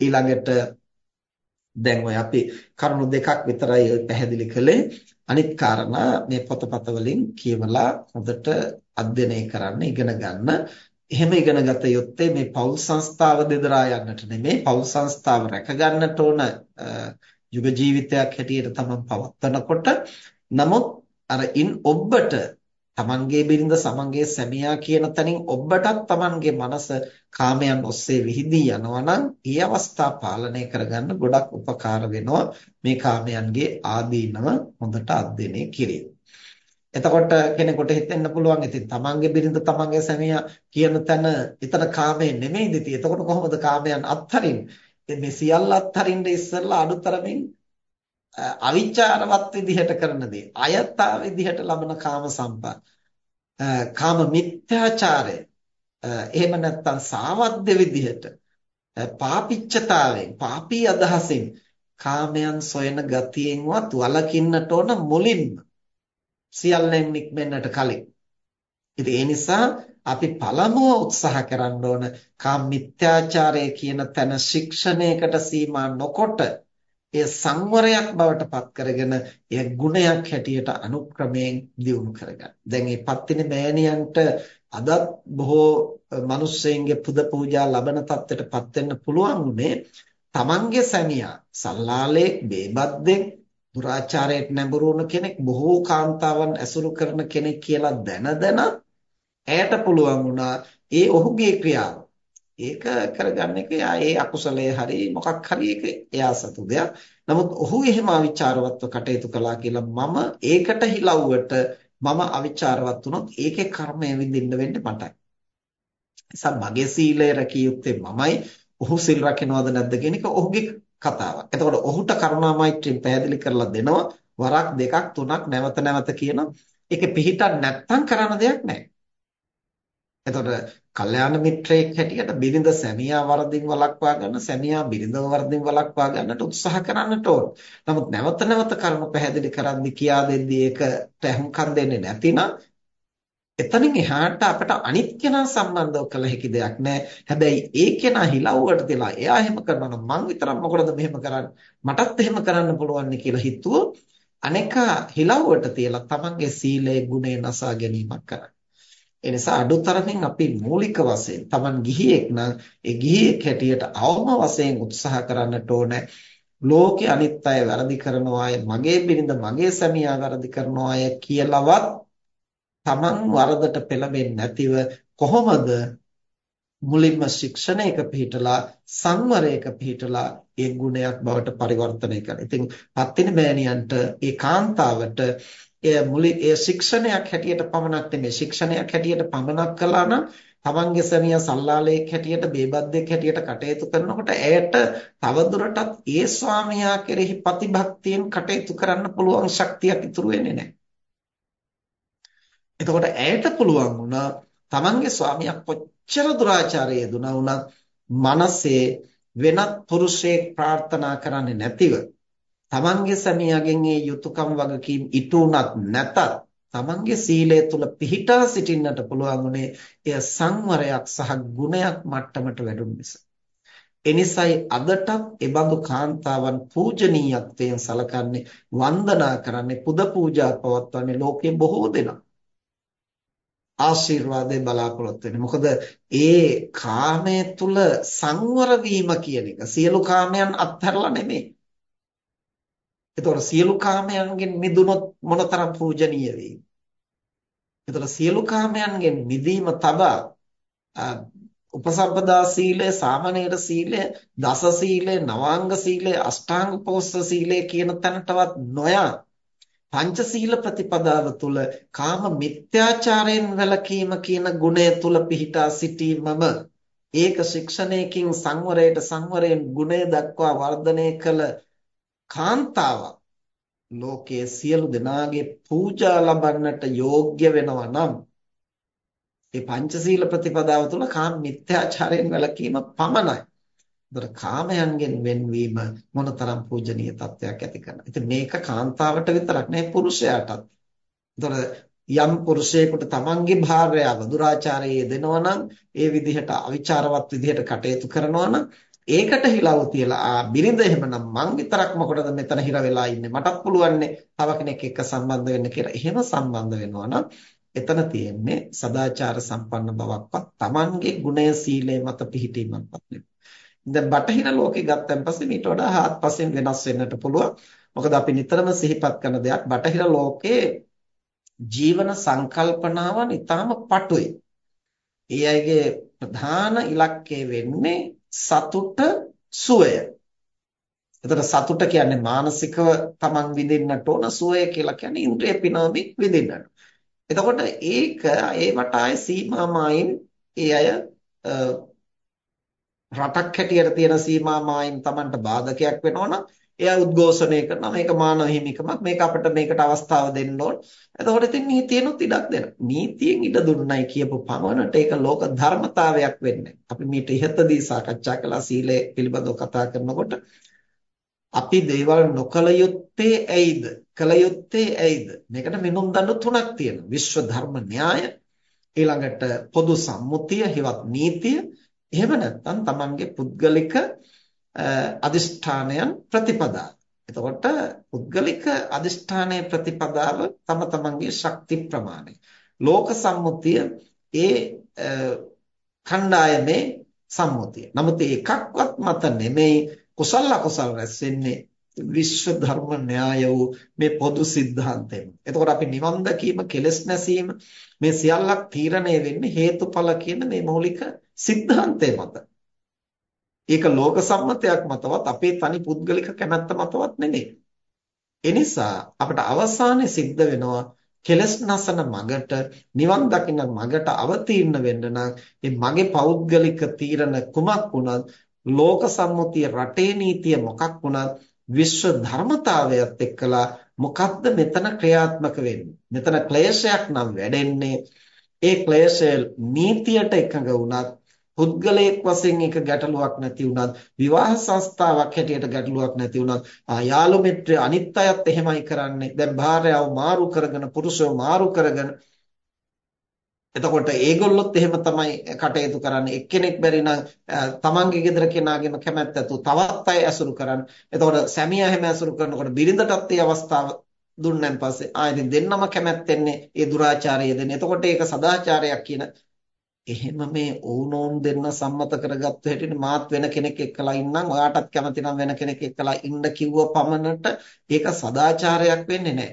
[SPEAKER 1] ඊළඟට දැන් ඔය අපි කරුණු දෙකක් විතරයි පැහැදිලි කළේ අනිත් කාරණා මේ පොතපත වලින් කියවලා හොඳට අධ්‍යයනය කරන්න ඉගෙන ගන්න. එහෙම ඉගෙන ගත යුත්තේ මේ පෞල් සංස්ථාව දෙදරා යන්නට නෙමෙයි පෞල් සංස්ථාව රැක ගන්නට ඕන යුග ජීවිතයක් හැටියට තමන් පවත්වනකොට නමුත් අර ඉන් ඔබට තමන්ගේ බිරිඳ සමන්ගේ සැමියා කියන තැනින් ඔබටත් තමන්ගේ මනස කාමයන් ඔස්සේ විහිදී යනවා නම් ඒ අවස්ථා පාලනය කරගන්න ගොඩක් උපකාර වෙනවා මේ කාමයන්ගේ ආදීනව හොඳට අධ්‍යයනය කිරීම. එතකොට කෙනෙකුට හිතෙන්න පුළුවන් ඉතින් තමන්ගේ බිරිඳ තමන්ගේ සැමියා කියන තැන එතන කාමයේ නෙමෙයිද ඉතින් එතකොට කොහොමද කාමයන් අත්හරින්නේ මේ සියල්ල අත්හරින්න ඉස්සෙල්ලා අඩුතරමින් අවිචාරවත් විදිහට කරන දේ අයථා විදිහට ලබන කාම සම්පත් කාම මිත්‍යාචාරය එහෙම නැත්නම් සාවද්ද විදිහට පාපිච්චතාවයෙන් පාපී අදහසින් කාමයන් සොයන ගතියෙන්වත් වළකින්නට ඕන මුලින්ම සියල්ලෙන් නික්මෙන්නට කලින්. ඉතින් ඒ නිසා අපි පළමුව උත්සාහ කරන්න ඕන කාම මිත්‍යාචාරය කියන තැන ශික්ෂණයකට සීමා නොකොට එය සංවරයක් බවට පත් කරගෙන එය ගුණයක් හැටියට අනුක්‍රමයෙන් දියුණු කරගන්න. දැන් මේ පත්තිනි මෑණියන්ට අදත් බොහෝ මිනිස්සෙන්ගේ පුද පූජා ලබන තත්ත්වයට පත් වෙන්න පුළුවන් උනේ තමන්ගේ සැමියා සල්ලාලේ බේබද්දෙක් දුරාචාරයට නැඹුරු වුණ කෙනෙක් බොහෝ කාන්තාවන් ඇසුරු කරන කෙනෙක් කියලා දැන දැන ඇයට පුළුවන් වුණා ඒ ඔහුගේ ක්‍රියාව ඒක කරගන්න එක ඒ අකුසලයේ හරි මොකක් හරි ඒක එයා සතු දෙයක්. නමුත් ඔහු එහෙම අවිචාරවත්ව කටයුතු කළා කියලා මම ඒකට හිලව්වට මම අවිචාරවත් වුණොත් ඒකේ කර්මය විඳින්න වෙන්නේ මටයි. නිසා මගේ සීලය රැකිය යුත්තේ මමයි. ඔහු සිල් රකින්නවද නැද්ද කියන එක ඔහුගේ කතාවක්. එතකොට ඔහුට කරුණා මෛත්‍රියෙන් පැහැදිලි කරලා දෙනවා. වරක් දෙකක් තුනක් නැවත නැවත කියන ඒකේ පිහිටක් නැත්තම් කරන්න දෙයක් නැහැ. එතකොට කල්යාණ මිත්‍රයෙක් හැටියට බිරිඳ සැමියා වරදින් වළක්වා ගන්න සැමියා බිරිඳව වරදින් වළක්වා ගන්නට උත්සාහ කරන්නට ඕන. නමුත් නැවත නැවත කරුණු පැහැදිලි කරද්දී කියා දෙද්දී ඒකට අහුම්කම් දෙන්නේ නැතිනම් එතනින් එහාට අපට අනිත් කෙනා සම්බන්ධව කළ හැකි දෙයක් නැහැ. හැබැයි ඒ කෙනා හිලව්වට දෙලා එයා එහෙම කරනවා නම් මං විතරක් මොකටද මෙහෙම කරන්නේ? මටත් එහෙම කරන්න පුළුවන් කියලා හිතුවොත් අනේක හිලව්වට තියලා තමන්ගේ සීලයේ ගුණය නසා ගැනීමක් කරන්නේ. ඒ නිසා අඩුතරමින් අපි මූලික වශයෙන් Taman ගිහියෙක් නම් ඒ ගිහියෙක් හැටියට අවම වශයෙන් උත්සාහ කරන්නට ඕනේ ලෝකේ අනිත් අය වැරදි කරනවා අය මගේ බිරිඳ මගේ සැමියා වැරදි කරනවා අය කියලාවත් Taman වරදට පෙළඹෙන්නේ නැතිව කොහොමද මුලින්ම ශික්ෂණයක පිහිටලා සංවරයක පිහිටලා ඒ ගුණයක් බවට පරිවර්තනය කරනවා. ඉතින් පත්තිනි බෑනියන්ට ඒ කාන්තාවට එය මුලි එය ශික්ෂණයක් හැටියට පමණක් නෙමෙයි ශික්ෂණයක් හැටියට පමණක් කළා නම් තමන්ගේ සමියා සල්ලාලයක් හැටියට බේබද්දෙක් හැටියට කටයුතු කරනකොට ඇයට තවදුරටත් ඒ ස්වාමියා කෙරෙහි ප්‍රතිභක්තියෙන් කටයුතු කරන්න පුළුවන් ශක්තියක් ඉතුරු වෙන්නේ නැහැ. එතකොට ඇයට පුළුවන් වුණා තමන්ගේ ස්වාමියා කොච්චර දුරාචාරයේ දුනා වුණත් මනසේ වෙනත් පුරුෂයෙක් ප්‍රාර්ථනා කරන්නේ නැතිව තමන්ගේ සැමියාගෙන් ඒ යුතුයකම් වගකීම් ඉටුණත් නැතත් තමන්ගේ සීලය තුල පිහිටා සිටින්නට පුළුවන් උනේ එය සංවරයක් සහ ගුණයක් මට්ටමට වැඩුණු නිසා. එනිසායි අදටත් එබඳු කාන්තාවන් පූජනීයත්වයෙන් සලකන්නේ වන්දනා කරන්නේ පුද පූජා පවත්වන්නේ ලෝකේ බොහෝ දෙනා. ආශිර්වාදේ බලාපොරොත්තු වෙන්නේ. මොකද ඒ කාමයේ තුල සංවර වීම කියන එක සියලු කාමයන් අත්හැරලා නෙමෙයි. එතකොට සියලු කාමයන්ගෙන් මිදුනොත් මොනතරම් පූජනීය වේවි. එතකොට සියලු කාමයන්ගෙන් මිදීම තබා උපසම්පදා සීලය, සාමණේර සීලය, දස සීලය, නවාංග සීලය, අෂ්ටාංග පෝස්ස සීලය කියන තැනටවත් නොයා පංචශීල ප්‍රතිපදාව තුල කාම මිත්‍යාචාරයෙන් වැළකීම කියන ගුණය තුල පිහිටා සිටීමම ඒක ශික්ෂණයකින් සංවරයට සංවරයෙන් ගුණය දක්වා වර්ධනය කළ කාන්තාවක් ලෝකයේ සියලු දෙනාගේ පූජා ලබන්නට යෝග්‍ය වෙනවා නම් ඒ පංචශීල ප්‍රතිපදාව තුළ කාම මිත්‍යාචාරයෙන් වැළකීම පමණයි. ඒතර කාමයන්ගෙන් වෙන්වීම මොනතරම් පූජනීය තත්වයක් ඇති කරනවද? ඉතින් මේක කාන්තාවට විතරක් නෙවෙයි පුරුෂයාටත්. ඒතර යම් පුරුෂයෙකුට තමන්ගේ භාර්යාව දුරාචාරයේ දෙනවා නම් ඒ විදිහට අවිචාරවත් විදිහට කටයුතු කරනවා නම් ඒකට හිලව් තියලා ආ බිරිඳ එහෙමනම් මං විතරක් මොකටද මෙතන හිර වෙලා ඉන්නේ මටත් පුළුවන්නේ තව කෙනෙක් එක්ක සම්බන්ධ වෙන්න කියලා එහෙම සම්බන්ධ වෙනවා නම් එතන තියෙන්නේ සදාචාර සම්පන්න බවක්වත් Tamanගේ ගුණය සීලය මත පිහිටීමක්වත් නෙවෙයි. දැන් බටහිර ලෝකේ ගත්තන් පස්සේ මීට වඩා හාත්පසින් වෙනස් වෙන්නට පුළුවන්. මොකද අපි නිතරම සිහිපත් කරන දෙයක් බටහිර ලෝකයේ ජීවන සංකල්පනාවන් ඊටාම පටුයි. ඒ අයගේ ප්‍රධාන ඉලක්කය වෙන්නේ සතුට සුවය. එතකොට සතුට කියන්නේ මානසිකව තමන් විඳින්නට ඕන සුවය කියලා කියන්නේ ඉන්ද්‍රිය පිනවමින් විඳින්නට. එතකොට ඒක ඒවට ආයේ සීමාමායින් ඒ අය රටක් හැටියට තියෙන සීමාමායින් Tamanට බාධකයක් වෙනවා නම් එයා උද්ඝෝෂණය කරනවා මේක මානව හිමිකමක් මේක අපිට මේකට අවස්ථාව දෙන්න ඕන. එතකොට ඉතින් නීතියනොත් ඉඩක් දෙනවා. නීතියෙන් ඉඩ දුන්නයි කියපු පමණට ඒක ලෝක ධර්මතාවයක් වෙන්නේ. අපි මීට ඉහතදී සාකච්ඡා කළා සීලය පිළිබඳව කතා කරනකොට අපි දේවල් නොකල යුත්තේ ඇයිද? කල යුත්තේ ඇයිද? මේකට මිනුම් දඬු තුනක් තියෙනවා. විශ්ව ධර්ම න්‍යාය, ඊළඟට පොදු සම්මුතිය, හිවත් නීතිය, එහෙම නැත්නම් Tamange පුද්ගලික අදිෂ්ඨානයන් ප්‍රතිපදා. එතකොට පුද්ගලික අදිෂ්ඨානයේ ප්‍රතිපදාව තම තමන්ගේ ශක්ති ප්‍රමාණය. ලෝක සම්මුතිය ඒ ඛණ්ඩායමේ සම්මුතිය. නමුත් එකක්වත් මත නෙමෙයි කුසල කුසල රැස් වෙන්නේ විශ්ව ධර්ම න්‍යාය වූ මේ පොදු સિદ્ધාන්තයෙන්. එතකොට අපි නිවන් දැකීම, කෙලෙස් නැසීම මේ සියල්ලක් තීරණය වෙන්නේ හේතුඵල කියන මේ මৌলিক સિદ્ધාන්තය මත. ඒක ලෝක සම්මතයක් මතවත් අපේ තනි පුද්ගලික කැමැත්ත මතවත් නෙමෙයි. එනිසා අපිට අවසානයේ සිද්ධ වෙනවා කෙලස් නසන මගට නිවන් දකින්න මගට අවතීර්ණ වෙන්න නම් මේ මගේ පෞද්ගලික තීරණ කුමක් වුණත් ලෝක සම්මුතිය රටේ නීතිය මොකක් වුණත් විශ්ව ධර්මතාවයත් එක්කලා මොකද්ද මෙතන ක්‍රියාත්මක වෙන්නේ මෙතන ක්ලේශයක් නම් වැඩෙන්නේ ඒ ක්ලේශය නීතියට එකඟ වුණත් පුද්ගලයෙක් වශයෙන් එක ගැටලුවක් නැති වුණත් විවාහ සංස්ථාවක් හැටියට ගැටලුවක් නැති වුණත් යාළු මිත්‍ර අනිත් අයත් එහෙමයි කරන්නේ. දැන් භාර්යාව මාරු කරගෙන පුරුෂයව මාරු කරගෙන. එතකොට ඒගොල්ලොත් එහෙම තමයි කටයුතු කරන්නේ. එක්කෙනෙක් බැරි නම් තමන්ගේ ගෙදර කෙනාගේම කැමැත්ත ඇතු තවත් අය ඇසුරු කරන්න. එතකොට සැමියා හැම ඇසුරු කරනකොට බිරිඳටත් ඒ අවස්ථාව දුන්නන් පස්සේ ආයෙත් දෙන්නම කැමැත්තෙන්නේ ඒ දුරාචාරය දෙන්නේ එතකොට ඒක සදාචාරයක් කියන එහෙම මේ ඕනෝන් දෙන්න සම්මත කරගත්ත හැටියට මාත් වෙන කෙනෙක් එක්කලා ඉන්නම් ඔයාටත් කැමති නම් වෙන කෙනෙක් එක්කලා ඉන්න කිව්ව පමණට ඒක සදාචාරයක් වෙන්නේ නැහැ.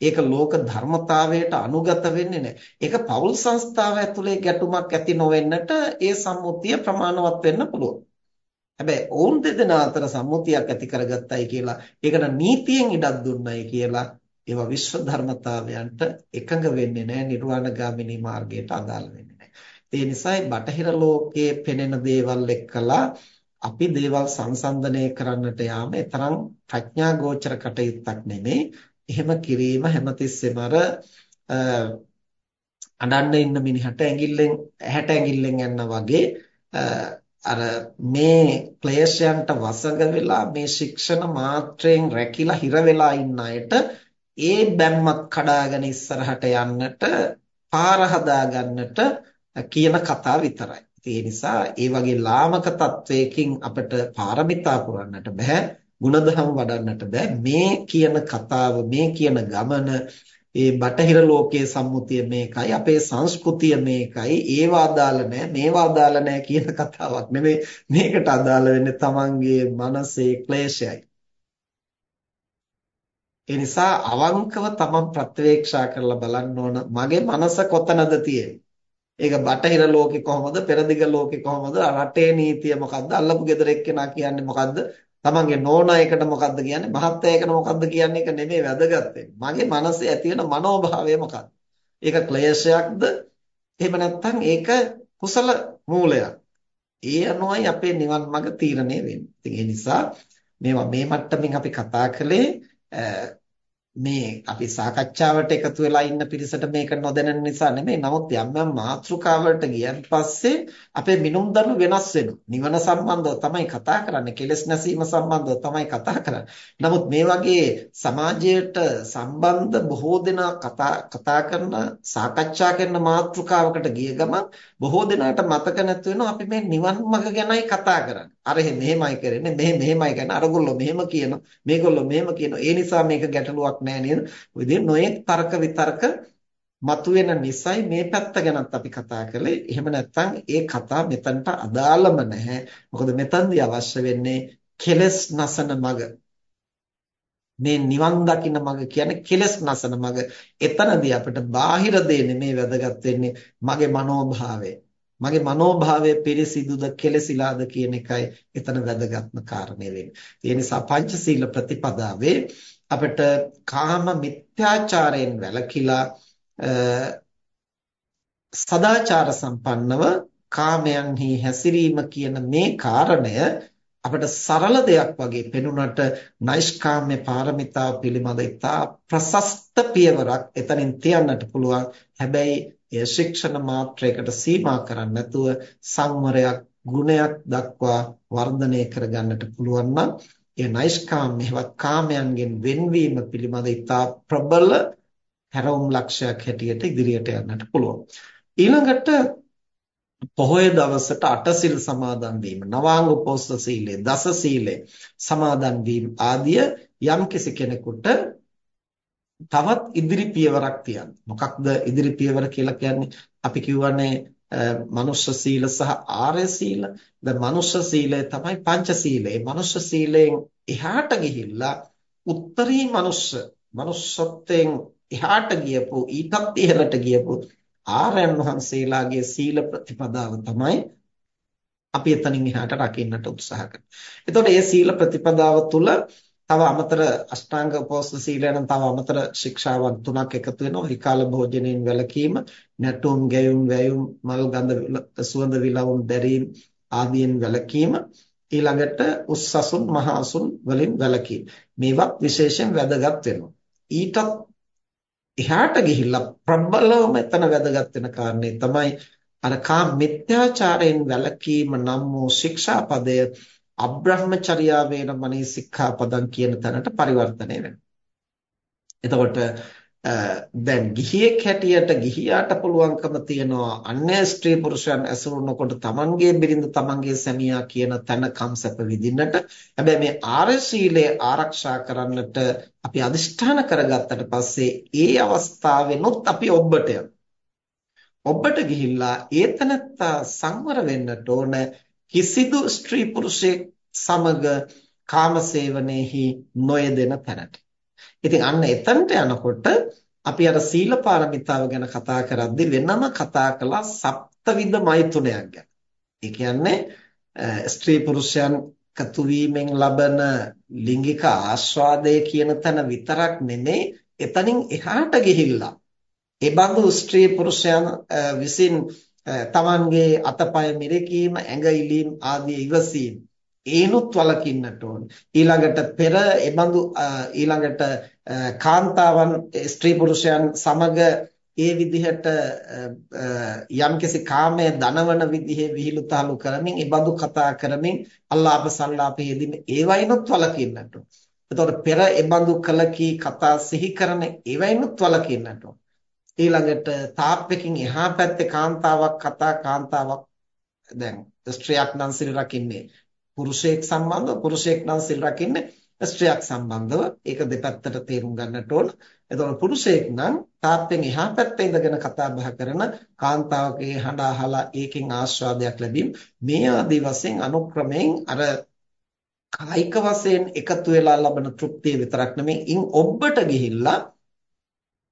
[SPEAKER 1] ඒක ලෝක ධර්මතාවයට අනුගත වෙන්නේ නැහැ. ඒක පෞල් සංස්ථාව ඇතුලේ ගැටුමක් ඇති නොවෙන්නට ඒ සම්මුතිය ප්‍රමාණවත් වෙන්න පුළුවන්. හැබැයි ඔවුන් දෙදෙනා අතර සම්මුතියක් ඇති කරගත්තයි කියලා ඒකට නීතියෙන් ඉඩක් දුන්නයි කියලා ඒවා විශ්ව ධර්මතාවයන්ට එකඟ වෙන්නේ නැහැ නිර්වාණගාමිනී මාර්ගයට අදාළ වෙන්නේ ඒ නිසායි බටහිර ලෝකයේ පෙනෙන දේවල් එක්කලා අපි දේවල් සංසන්දනය කරන්නට යාම තරම් ප්‍රඥා ගෝචර කටයුත්තක් නෙමෙයි. එහෙම කිරීම හැමතිස්සෙම අර අඬන්න ඉන්න මිනිහට ඇඟිල්ලෙන් ඇහැට ඇඟිල්ලෙන් යනවා වගේ අර මේ ක්ලේශයන්ට වසඟ වෙලා මේ ශික්ෂණ මාත්‍රයෙන් රැකිලා හිර වෙලා ඉන්න අයට ඒ බැම්මත් කඩාගෙන ඉස්සරහට යන්නට පාර හදා ගන්නට කියන කතා විතරයි. ඒ නිසා ඒ වගේ ලාමක තත්වයකින් අපිට පාරමිතා පුරන්නට බෑ, ಗುಣධම් වඩන්නට බෑ. මේ කියන කතාව, මේ කියන ගමන ඒ බටහිර ලෝකයේ සම්මුතිය මේකයි අපේ සංස්කෘතිය මේකයි. ඒවා අදාළ නැහැ මේවා අදාළ නැහැ කියන කතාවක් නෙමෙයි. මේකට අදාළ වෙන්නේ තමන්ගේ මනසේ ක්ලේශයයි. ඒ නිසා අවංකව තමන් ප්‍රත්‍යවේක්ෂා කරලා බලන්න ඕන. මගේ මනස කොතනද තියෙන්නේ? ඒක බටහිර ලෝකේ කොහොමද? පෙරදිග ලෝකේ කොහොමද? රටේ නීතිය මොකද්ද? අල්ලපු ගෙදර එක්කෙනා කියන්නේ මොකද්ද? තමන්ගේ නෝනා එකට මොකද්ද කියන්නේ? මහත්තයා එකට මොකද්ද කියන්නේ එක නෙමෙයි වැදගත් මගේ මනසේ ඇති වෙන මනෝභාවය මොකක්ද? ඒක ක්ලේශයක්ද? එහෙම නැත්නම් ඒක කුසල මූලයක්. ඒ අනුවයි අපේ නිවන් මඟ තීරණය වෙන්නේ. ඉතින් ඒ නිසා මේවා මේ මට්ටමින් අපි කතා කළේ මේ අපි සාකච්ඡාවට එකතු වෙලා ඉන්න පිරිසට මේක නොදැනෙන නිසා නෙමෙයි. නමුත් යම් යම් මාතෘකාවලට ගියන් පස්සේ අපේ මිනුම් දනු වෙනස් වෙනවා. නිවන සම්බන්ධව තමයි කතා කරන්නේ. කෙලෙස් නැසීම සම්බන්ධව තමයි කතා කරන්නේ. නමුත් මේ වගේ සමාජයට සම්බන්ධ බොහෝ දෙනා කතා කතා කරන සාකච්ඡා කරන මාතෘකාවකට ගිය ගමන් බොහෝ දෙනාට මතක නැතු වෙනවා අපි මේ නිවන් මඟ ගැනයි කතා කරන්නේ. අර මෙහෙමයි කරන්නේ මෙහෙ මෙහෙමයි කරන්නේ අරගොල්ලෝ මෙහෙම කියනවා මේගොල්ලෝ මෙහෙම කියනවා. ඒ නිසා මේක ගැටලුවක් නෑ නේද? ඔය විදිහේ නොයෙක් තර්ක විතර්ක මතුවෙන නිසයි මේ පැත්ත ගැනත් අපි කතා කළේ. එහෙම නැත්නම් ඒ කතා මෙතනට අදාළම නැහැ. මොකද මෙතනදී අවශ්‍ය වෙන්නේ කෙලස් නසන මඟ. මේ නිවන් දකින්න මඟ කියන්නේ කෙලස් නසන මඟ එතනදී අපිට බාහිර දේ නෙමේ වැදගත් වෙන්නේ මගේ මනෝභාවය මගේ මනෝභාවය පිරිසිදුද කෙලසිලාද කියන එකයි එතන වැදගත්ම කාරණේ වෙන්නේ. ඒ නිසා පංචශීල ප්‍රතිපදාවේ අපිට කාම මිත්‍යාචාරයෙන් වැළකීලා සදාචාර සම්පන්නව කාමයන්හි හැසිරීම කියන මේ කාරණය අපිට සරල දෙයක් වගේ පෙනුනට නෛෂ්කාම්‍ය පාරමිතාව පිළිබඳ ඉතා ප්‍රශස්ත පියවරක් එතනින් තියන්නට පුළුවන්. හැබැයි එය ශික්ෂණ මාත්‍රයකට සීමා කරන්නේ නැතුව සංවරයක් ගුණයක් දක්වා වර්ධනය කරගන්නට පුළුවන් නම් ඒ නෛෂ්කාම්‍යවත් කාමයන්ගෙන් වෙන්වීම පිළිබඳ ඉතා ප්‍රබල හැරවුම් ලක්ෂයක් හැටියට ඉදිරියට යන්නට පුළුවන්. ඊළඟට පොහොය දවසට අටසිල් සමාදන් වීම, නවාංග උපෝසථ සීලය, දස සීලය සමාදන් වීම ආදිය යම්කිසි කෙනෙකුට තවත් ඉදිරි පියවරක් තියන්න. මොකක්ද ඉදිරි පියවර කියලා කියන්නේ? අපි කියවනේ මනුෂ්‍ය සීල සහ ආර්ය සීල. දැන් මනුෂ්‍ය සීලය තමයි පංච සීලය. මනුෂ්‍ය සීලයෙන් එහාට ගිහිල්ලා උත්තරී මනුෂ්‍ය මනුෂ්‍යත්වයෙන් එහාට ගියපු ඊටත් ඉහළට ගියපු ආරයන් වහන්සේලාගේ සීල ප්‍රතිපදාව තමයි අපි එතනින් එහාට රකින්නට උත්සාහ කරන්නේ. එතකොට මේ සීල ප්‍රතිපදාව තුළ තව අමතර අෂ්ටාංග උපෝසථ සීලය නම් තව අමතර ශික්ෂාවන් තුනක් එකතු වෙනවා. විකාල භෝජනයෙන් වැළකීම, නැටුම්, ගැයුම්, වැයුම්, මල් ගඳ සුවඳ විලවුන් දැරීම ආදියෙන් වැළකීම. ඊළඟට උස්සසුන් මහසුන් වලින් වැළකීම. මේවත් විශේෂයෙන් වැදගත් වෙනවා. ඊටත් එහාට ගිහිල්ලා ප්‍රබලවම එතන වැදගත් වෙන කාරණේ තමයි අර කා මිත්‍යාචාරයෙන් වැළකීම නම් වූ ශික්ෂාපදය අබ්‍රහ්මචර්යා වේරමණී සික්ඛාපදං කියන තැනට පරිවර්තනය වෙනවා. එතකොට දැන් ගිහියෙක් හැටියට ගිහියාට පුළුවන්කම තියනවා අන්‍ය ස්ත්‍රී පුරුෂයන් ඇසුරුනකොට තමන්ගේ බිරිඳ තමන්ගේ සැමියා කියන තැන කම්සප විදින්නට හැබැයි මේ ආර්ය සීලය ආරක්ෂා කරන්නට අපි අදිෂ්ඨාන කරගත්තට පස්සේ ඒ අවස්ථාවෙනොත් අපි ඔබට ඔබට ගිහිල්ලා ඒතනත්තා සංවර වෙන්නට ඕන කිසිදු ස්ත්‍රී පුරුෂයෙක් සමග කාමසේවනයේහි නොයෙදෙන තැනට. ඉතින් අන්න එතනට යනකොට අපි අර සීල පාරමිතාව ගැන කතා කරද්දී වෙනම කතා කළා සප්තවිධ මෛතුනයක් ගැන. ඒ කියන්නේ ස්ත්‍රී පුරුෂයන් එකතු වීමෙන් ලබන ලිංගික ආස්වාදය කියන තැන විතරක් නෙමෙයි එතනින් එහාට ගිහිල්ලා ඒ බඳු ස්ත්‍රී පුරුෂයන් විසින් තමන්ගේ අතපය මිරිකීම ඇඟ ඉලීම් ආදී ඉවසීම ඒනුත් වලකින්නට ඕන. ඊළඟට පෙර එබඳු ඊළඟට කාන්තාවන් ස්ත්‍රී පුරුෂයන් සමග ඒ විදිහට යම්කිසි කාමයේ දනවන විදිහේ විහිළු තාලු කරමින් ඒබඳු කතා කරමින් අල්ලාප සල්ලාප යෙදින් ඒවයිනුත් වලකින්නට ඕන. එතකොට පෙර ඒබඳු කලකී කතා සිහි කරන ඒවයිනුත් වලකින්නට ඕන. ඊළඟට තාප්පකින් එහා පැත්තේ කාන්තාවක් කතා කාන්තාවක් දැන් ස්ත්‍රියක් නම් සිල් රකින්නේ පුරුෂයෙක් සම්බන්ධව පුරුෂයෙක් නම් සිල් රකින්නේ ස්ත්‍රියක් සම්බන්ධව ඒක දෙපැත්තට තේරුම් ගන්නට ඕන. එතකොට පුරුෂයෙක් නම් තාත්තෙන් එහා පැත්තේ ඉඳගෙන කතා බහ කරන කාන්තාවකගේ හඬ අහලා ඒකෙන් ආස්වාදයක් ලැබීම මේ ආදී වශයෙන් අනුක්‍රමයෙන් අර කායික වශයෙන් එකතු වෙලා ලබන තෘප්තිය විතරක් නෙමෙයි ඉන් ඔබට ගිහිල්ලා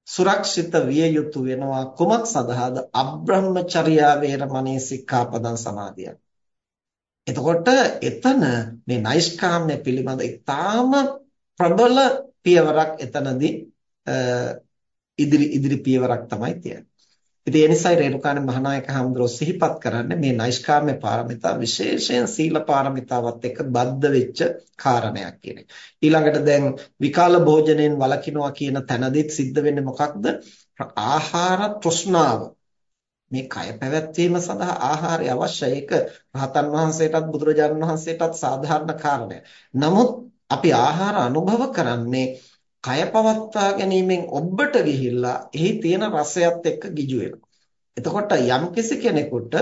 [SPEAKER 1] සුරක්ෂිත විය යුතු වෙනවා කුමක් සඳහාද අබ්‍රහ්මචර්යා වේරමණී සික්ඛාපදං සමාදියා එතකොට එතන මේ නෛෂ්කාම්‍ය පිළිබඳ ඉතාම ප්‍රබල පියවරක් එතනදී ඉදිරි ඉදිරි පියවරක් තමයි තියෙන්නේ. ඉතින් ඒ නිසායි රේණුකාණ මහානායක හඳුරෝ සිහිපත් කරන්නේ මේ නෛෂ්කාම්‍ය පාරමිතා විශේෂයෙන් සීල පාරමිතාවත් එක්ක බද්ධ වෙච්ච කාරණයක් කියන එක. ඊළඟට දැන් විකාල භෝජනයෙන් වළකිනවා කියන තැනදීත් සිද්ධ වෙන්නේ මොකක්ද? ආහාර තෘෂ්ණාව මේ කය පැවැත්වීම සඳහා ආහාරය අවශ්‍යයි. ඒක රහතන් වහන්සේටත් බුදුරජාණන් වහන්සේටත් සාධාරණ කාරණයක්. නමුත් අපි ආහාර අනුභව කරන්නේ කය පවත්වා ගැනීමෙන් ඔබට ගිහිල්ලා එහි තියෙන රසයත් එක්ක ගිජු එතකොට යම්කිසි කෙනෙකුට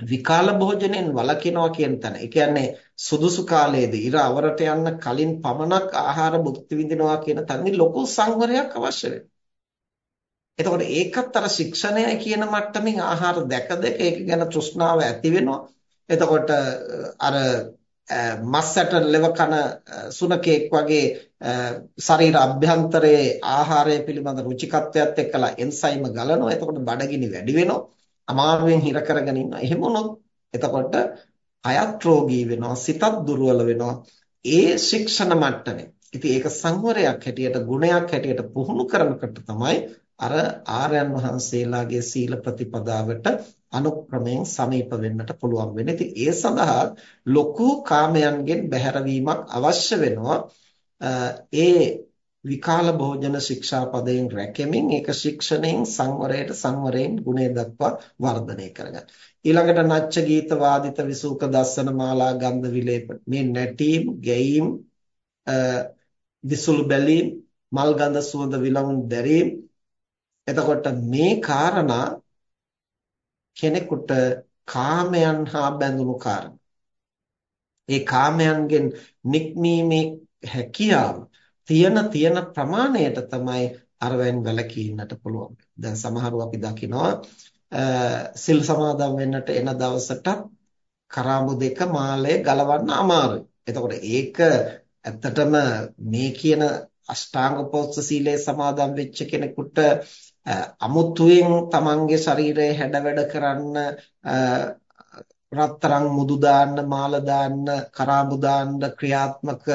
[SPEAKER 1] විකාල භෝජනෙන් වළකිනවා කියන තැන. ඒ කියන්නේ සුදුසු කාලයේදී ඉර අවරට යන්න කලින් පමණක් ආහාර භුක්ති විඳිනවා කියන තැනදී ලොකු සංවරයක් අවශ්‍ය වෙනවා. එතකොට ඒකත් අර ශික්ෂණයයි කියන මට්ටමින් ආහාර දැක දැක ඒක ගැන තෘෂ්ණාව ඇති වෙනවා. එතකොට අර මස්සට ලෙව කන සුනකෙක් වගේ ශරීර අභ්‍යන්තරයේ ආහාරය පිළිබඳ රුචිකත්වයක් එක්කලා එන්සයිම ගලනවා. එතකොට බඩගිනි වැඩි වෙනවා. අමාරුවෙන් හිර කරගෙන ඉන්නවා. එහෙම වුණොත් එතකොට අයත් රෝගී වෙනවා, සිතත් දුර්වල වෙනවා. ඒ ශික්ෂණ මට්ටමේ. ඉතින් ඒක සංවරයක් හැටියට, ගුණයක් හැටියට පුහුණු කරනකොට තමයි අර ආර්යයන් වහන්සේලාගේ සීල ප්‍රතිපදාවට අනුක්‍රමයෙන් සමීප වෙන්නට පුළුවන් වෙන්නේ. ඉතින් ඒ සඳහා ලොකු කාමයන්ගෙන් බැහැරවීමක් අවශ්‍ය වෙනවා. ඒ විකාල භෝජන ශික්ෂාපදයෙන් රැකෙමින් ඒක ශික්ෂණයෙන් සංවරයට සංවරයෙන් ගුණය දක්වා වර්ධනය කරගන්න. ඊළඟට නච්ච ගීත වාදිත විසූක දස්සන මාලා ගන්ධ විලේප මේ නැටීම් ගැයීම් විසුළු බැලීම් මල් ගඳ සුවඳ විලවුන් දැරීම් එතකොට මේ කාරණා කෙනෙකුට කාමයන් හා බැඳුණු කාරණා. ඒ කාමයන්ගෙන් නික්මීමේ හැකියාව තියෙන තියෙන ප්‍රමාණයට තමයි අරවෙන් වැළකීන්නට පුළුවන්. දැන් සමහරව අපි දකිනවා සිල් සමාදන් වෙන්නට එන දවසට කරාඹු දෙක මාලය ගලවන්න අමාරුයි. එතකොට ඒක ඇත්තටම මේ කියන අෂ්ටාංග පොත්ස සීලේ සමාදන් වෙච්ච කෙනෙකුට අමුතුවෙන් තමන්ගේ ශරීරය හැඩවැඩ කරන්න රත්තරන් මුදු දාන්න මාල දාන්න කරාඹු දාන්න ක්‍රියාත්මක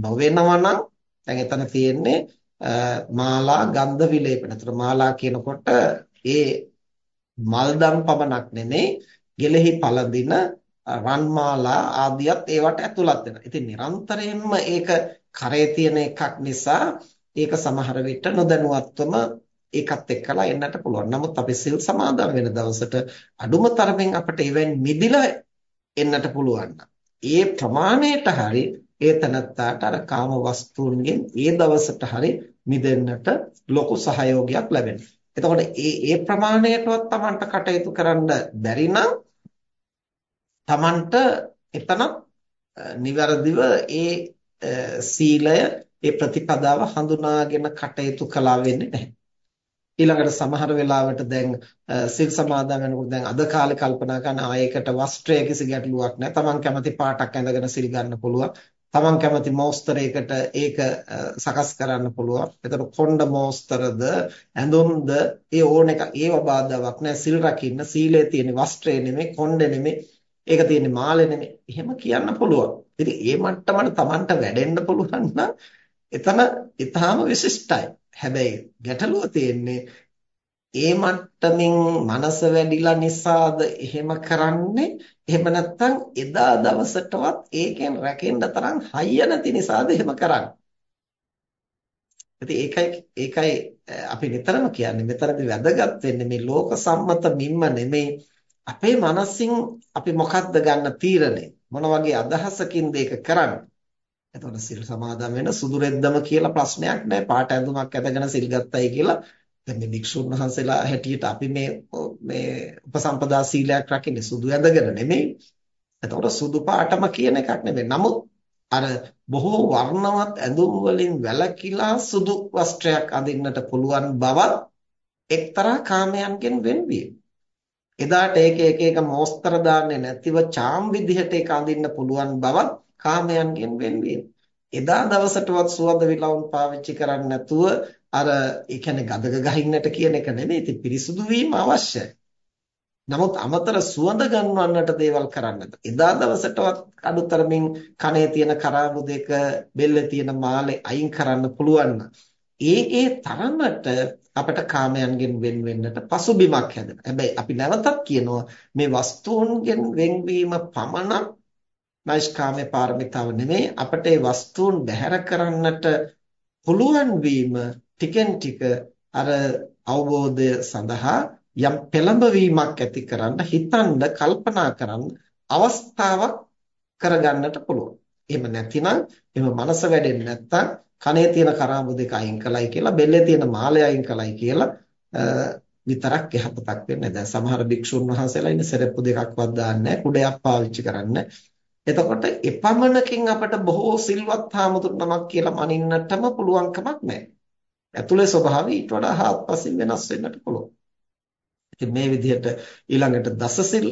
[SPEAKER 1] නොවෙනවා නම් දැන් එතන තියෙන්නේ මාලා ගන්ධ විලේපන. ඒතර මාලා කියනකොට ඒ මල්දම් පමණක් නෙමෙයි ගෙලෙහි පළඳින රන්මාලා ආදියත් ඒවට ඇතුළත් වෙනවා. ඉතින් නිරන්තරයෙන්ම ඒක කරේ තියෙන එකක් නිසා ඒක සමහර විට නොදැනුවත්වම ඒකත් එක්කලා එන්නට පුළුවන්. නමුත් අපි සිල් සමාදන් වෙන දවසට අඩුම තරමින් අපිට එවෙන් මිදිලා එන්නට පුළුවන්. ඒ ප්‍රමාණයට හරි ඒ තනත්තාට අර කාම වස්තුන්ගෙන් ඒ දවසට හරි මිදෙන්නට ලොකු සහයෝගයක් ලැබෙනවා. එතකොට ඒ ඒ ප්‍රමාණයටවත් Tamanට කටයුතු කරන්න බැරි නම් Tamanට එතන නිවැරදිව ඒ සීලය ඒ ප්‍රතිපදාව හඳුනාගෙන කටයුතු කළා වෙන්නේ නැහැ. ඊළඟට සමහර වෙලාවට දැන් සිල් සමාදන් වෙනකොට දැන් අද කාලේ කල්පනා කරන ආයකට වස්ත්‍රය කිසි ගැටලුවක් නැහැ. Taman කැමති පාටක් ඇඳගෙන සිල් ගන්න පුළුවන්. Taman කැමති මෝස්තරයකට ඒක සකස් කරන්න පුළුවන්. එතකොට කොණ්ඩ මෝස්තරද ඇඳුම්ද ඒ ඕන එක ඒව බාධාවක් නැහැ. සිල් රකින්න සීලේ තියෙන වස්ත්‍රය නෙමෙයි කොණ්ඩේ නෙමෙයි. ඒක තියෙන්නේ මාළේ නෙමෙයි. එහෙම කියන්න පුළුවන්. ඉතින් ඒ මට්ටමට Tamanට වැඩෙන්න පුළුවන් නම් එතන ඊටාම විශිෂ්ටයි. හැබැයි ගැටලුව තියෙන්නේ ඒ මට්ටමින් මනස වැඩිලා නිසාද එහෙම කරන්නේ? එහෙම නැත්නම් එදා දවසටවත් ඒකෙන් රැකෙන්න තරම් හයිය නැති නිසාද එහෙම කරන්නේ? ඉතින් ඒකයි ඒකයි අපි නිතරම කියන්නේ මෙතනදී වැදගත් වෙන්නේ මේ ලෝක සම්මත මිම්ම නෙමේ. අපේ මනසින් අපි මොකක්ද ගන්න තීරණය? මොන වගේ අදහසකින්ද ඒක කරන්නේ? එතකොට සිල් සමාදන් වෙන සුදු රෙද්දම කියලා ප්‍රශ්නයක් නැහැ. පාට ඇඳුමක් ඇඳගෙන සිල් ගත්තයි කියලා දැන් මේ භික්ෂුන් වහන්සේලා හැටියට අපි මේ මේ උපසම්පදා සීලයක් රකින්නේ සුදු ඇඳගෙන නෙමෙයි. එතකොට සුදු පාටම කියන එකක් නෙමෙයි. නමුත් අර බොහෝ වර්ණවත් ඇඳුම් වලින් වැළකීලා සුදු වස්ත්‍රයක් අඳින්නට පුළුවන් බවත් එක්තරා කාමයන්ගෙන් වෙන්වීම. එදාට ඒක එක එක මෝස්තර දාන්නේ නැතිව චාම් විදිහට ඒක අඳින්න පුළුවන් බවත් කාමයන්ගෙන් වෙන්වීම. එදා දවසටවත් සුවඳ විලවුන් පාවිච්චි කරන්නේ නැතුව අර ඒ කියන්නේ ගඳක ගහින්නට කියන එක නෙමෙයි. ඉතින් පිරිසුදු වීම අවශ්‍යයි. නමුත් අමතර සුවඳ ගන්වන්නට දේවල් කරන්නද. එදා දවසටවත් අඩුතරමින් කනේ තියෙන කරාබු දෙක, බෙල්ලේ තියෙන මාලේ අයින් කරන්න පුළුවන් ඒ ඒ තරමට අපට කාමයන්ගෙන් වෙන් වෙන්නට පසුබිමක් හැදෙනවා. හැබැයි අපි නැවතත් කියනවා මේ වස්තුන්ගෙන් වෙන්වීම පමණක් නෛෂ්කාම්‍ය පාරමිතාව නෙමෙයි අපට ඒ වස්තුන් බැහැර කරන්නට පුළුවන් වීම ටිකෙන් ටික අර අවබෝධය සඳහා යම් පෙළඹවීමක් ඇති කරන්න හිතන්න කල්පනා කරන්න අවස්ථාවක් කරගන්නට පුළුවන්. එහෙම නැතිනම් එහෙම මනස වැඩෙන්නේ නැත්තම් කනේ තියෙන කරාඹු දෙක අයින් කළයි කියලා බෙල්ලේ තියෙන මාලය අයින් කළයි කියලා විතරක් යහපතක් වෙන්නේ දැන් සමහර භික්ෂුන් වහන්සේලා ඉන්නේ සෙරෙප්පු දෙකක්වත් දාන්නේ කුඩයක් පාවිච්චි කරන්න. එතකොට එපමණකින් අපට බොහෝ සිල්වත් හාමුදුරු නමක් කියලා මනින්නටම පුළුවන් කමක් නැහැ. ඇතුලේ ස්වභාවය ඊට වඩා හාත්පසින් වෙනස් වෙන්නට පුළුවන්. ඉතින් මේ විදිහට ඊළඟට දසසිල්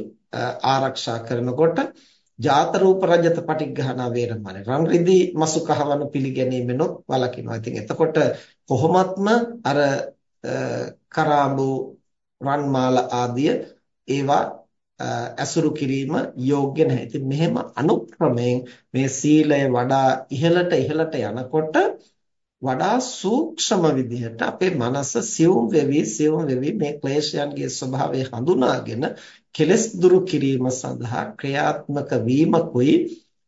[SPEAKER 1] ආරක්ෂා කරනකොට ජාත රූප රජත පටිඝානා වේරමණී රන් රිදී මසු කහවන පිළිගැනීමෙනොත් වලකිනවා. ඉතින් එතකොට කොහොමත්ම අර කරාඹු රන්මාල ආදිය ඒවා ඇසුරු කිරීම යෝග්‍ය නැහැ. ඉතින් මෙහෙම අනුක්‍රමයෙන් මේ සීලය වඩා ඉහළට ඉහළට යනකොට වඩා සූක්ෂම විදිහට අපේ මනස සියුම් වෙවි සියුම් වෙවි මේ ක්ලේශයන්ගේ ස්වභාවය හඳුනාගෙන කෙලස් දුරු කිරීම සඳහා ක්‍රියාත්මක වීමකුයි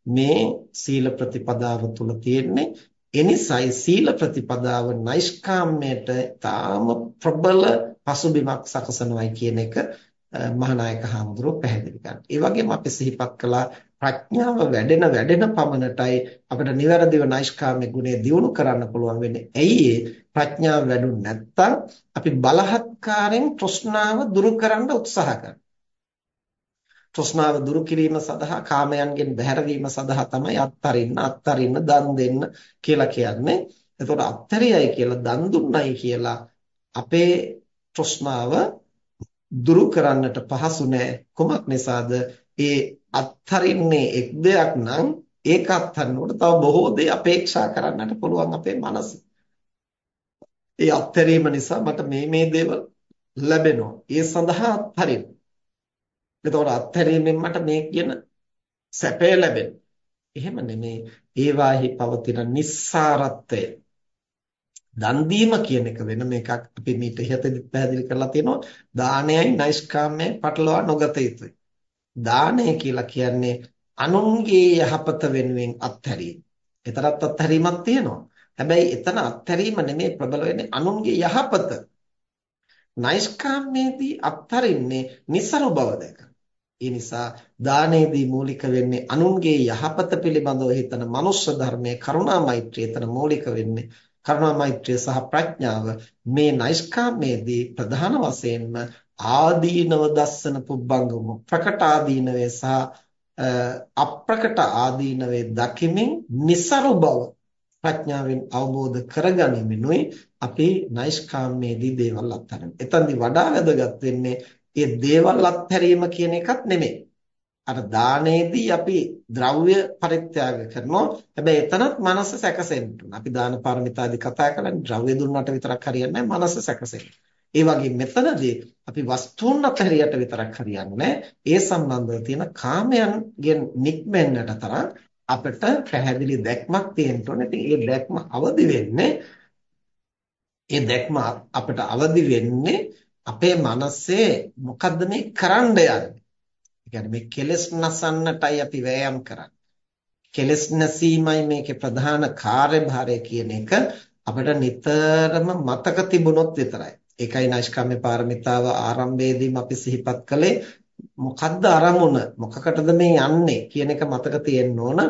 [SPEAKER 1] මේ සීල ප්‍රතිපදාව තුල තියෙන්නේ එනිසායි සීල ප්‍රතිපදාව නෛෂ්කාම්මයට තාම ප්‍රබල පසුබිමක් සකසනවායි කියන එක මහානායක හාමුදුරුවෝ පැහැදිලි කරනවා. ඒ වගේම අපි සිහිපත් කළා ප්‍රඥාව වැඩෙන වැඩෙන පමණටයි අපිට නිවැරදිව නෛෂ්කාම්‍ය ගුණය දියුණු කරන්න පුළුවන් වෙන්නේ. ඇයි ප්‍රඥාව වැඩුණ නැත්නම් අපි බලහත්කාරයෙන් තෘෂ්ණාව දුරු කරන්න උත්සාහ කරනවා. තෘෂ්ණාව දුරු කිරීම සඳහා කාමයන්ගෙන් බැහැරවීම සඳහා තමයි අත්තරින්න අත්තරින්න දන් දෙන්න කියලා කියන්නේ. එතකොට අත්තරියයි කියලා දන් දුන්නයි කියලා අපේ තෘෂ්ණාව දුරු කරන්නට පහසු නෑ. කුමක් නිසාද? ඒ අත්තරින්නේ එක් දෙයක් නම් ඒක අත්හරිනකොට තව බොහෝ දේ අපේක්ෂා කරන්නට පුළුවන් අපේ මනස. ඒ අත්තරීම නිසා මට මේ මේ දේවල් ලැබෙනවා. ඒ සඳහා අත්හරින්න. එතකොට අත්හැරීමෙන් මට මේ කියන සැපය ලැබෙනවා. එහෙම නෙමේ. ඒවාහි පවතින නිස්සාරත්වය. දන් දීම කියන එක වෙන මේකක් අපි මීට ඉහතදී පැහැදිලි කරලා තියෙනවා. දානයයි නෛෂ්කාම්‍යයි පටලවා නොගත යුතුයි. දානය කියලා කියන්නේ අනුන්ගේ යහපත වෙනුවෙන් අත්හැරීම. ඒතරත් අත්හැරීමක් තියෙනවා. හැබැයි එතන අත්හැරීම නෙමේ ප්‍රබල වෙන්නේ අනුන්ගේ යහපත. නෛෂ්කාම්‍යයේදී අත්හරින්නේ નિසරු බව දැක. ඒ නිසා දානයේදී මූලික වෙන්නේ අනුන්ගේ යහපත පිළිබඳව හිතන මනුෂ්‍ය ධර්මයේ කරුණා මෛත්‍රිය එතන මූලික වෙන්නේ කරුණා මෛත්‍රිය සහ ප්‍රඥාව මේ නෛෂ්කාම්‍යයේදී ප්‍රධාන වශයෙන්ම ආදීනව දස්සන පුබ්බංගම ප්‍රකට ආදීනවේ සහ අප්‍රකට ආදීනවේ දකිමින් નિසරු බව ප්‍රඥාවෙන් අවබෝධ කරගනිමිනුයි අපි නෛෂ්කාම්‍යයේදී දේවල් අත්හරින්නේ. එතනදී වඩා වැදගත් වෙන්නේ ඒ දේවල් අත්හැරීම කියන එකත් නෙමෙයි. අර දානයේදී අපි ද්‍රව්‍ය පරිත්‍යාග කරනවා. හැබැයි එතනත් මනස සැකසෙන්න අපි දාන පාරමිතාදී කතා කරන්නේ ද්‍රව්‍ය දුන්නට විතරක් හරියන්නේ නැහැ. මනස සැකසෙන්න. ඒ වගේ මෙතනදී අපි වස්තුන් අතහැරියට විතරක් හරියන්නේ ඒ සම්බන්ධව තියෙන කාමයන්ගෙන් නික්මෙන්නට තරම් අපිට පැහැදිලි දැක්මක් තියෙන්න ඕනේ. ඉතින් ඒ දැක්ම අවදි වෙන්නේ ඒ දැක්ම අපිට අවදි වෙන්නේ අපේ මනසේ මොකද්ද මේ කරන්න යන්නේ? ඒ කියන්නේ මේ කෙලෙස් නසන්නටයි අපි වෑයම් කරන්නේ. කෙලෙස් නැසීමයි මේකේ ප්‍රධාන කාර්යභාරය කියන එක අපිට නිතරම මතක තිබුණොත් විතරයි. ඒකයි නෛෂ්කාම්‍ය පාරමිතාව ආරම්භයේදීම අපි සිහිපත් කළේ මොකද්ද අරමුණ මොකකටද මේ යන්නේ කියන එක මතක තියෙන්න ඕන.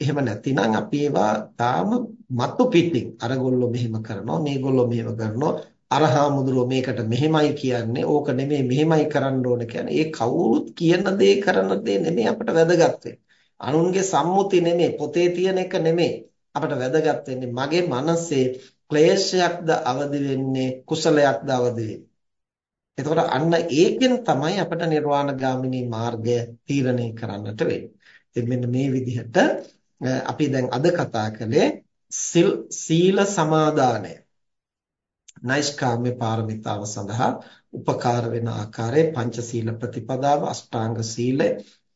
[SPEAKER 1] එහෙම නැතිනම් අපි ඒවා තාම මතු පිටින් අරගොල්ලෝ මෙහෙම කරනවා මේගොල්ලෝ මෙහෙම කරනවා අරහාමුදුරුව මේකට මෙහෙමයි කියන්නේ ඕක නෙමෙයි මෙහෙමයි කරන්න ඕන කියන්නේ ඒ කවුරුත් කියන දේ කරන දේ නෙමෙයි අපට වැදගත් අනුන්ගේ සම්මුති නෙමෙයි පොතේ තියෙන එක නෙමෙයි අපට වැදගත් වෙන්නේ මගේ මනසේ ක්ලේශයක්ද අවදි වෙන්නේ කුසලයක්ද අවදි එතකොට අන්න ඒකෙන් තමයි අපට නිර්වාණගාමිනී මාර්ගය තීරණය කරන්නට වෙන්නේ. ඉතින් මෙන්න මේ විදිහට අපි දැන් අද කතා කළේ සීල සමාදානය. නෛෂ්කාම්‍ය පාරමිතාව සඳහා උපකාර වෙන ආකාරයේ පංචශීල ප්‍රතිපදාව අෂ්ටාංග සීලය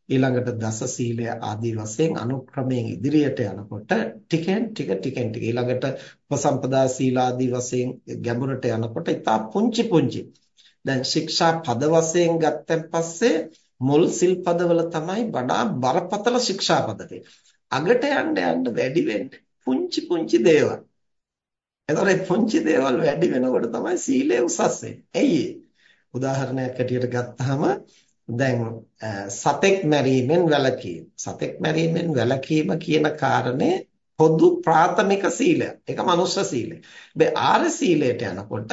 [SPEAKER 1] ඊළඟට දස සීලය ආදී වශයෙන් අනුක්‍රමයෙන් ඉදිරියට යනකොට ටිකෙන් ටික ටිකෙන් ටික. ඊළඟට උපසම්පදා සීල ආදී වශයෙන් ගැඹුරට යනකොට ඉතා පුංචි පුංචි. දැන් ශික්ෂා පද වශයෙන් ගත්තන් පස්සේ මුල් සිල් පදවල තමයි වඩා බරපතල ශික්ෂා පද අගට යන්න යන්න වැඩි වෙන්නේ පුංචි පුංචි දේවල්. එතකොට පුංචි දේවල් වැඩි වෙනකොට තමයි සීලය උසස් වෙන්නේ. ඇයි උදාහරණයක් ඇටියට ගත්තාම දැන් සතෙක් මැරීමෙන් වැළකීම. සතෙක් මැරීමෙන් වැළකීම කියන කාරණේ පොදු ප්‍රාථමික සීලයක්. ඒක මනුෂ්‍ය සීලය. හැබැයි ආර්ය සීලයට යනකොට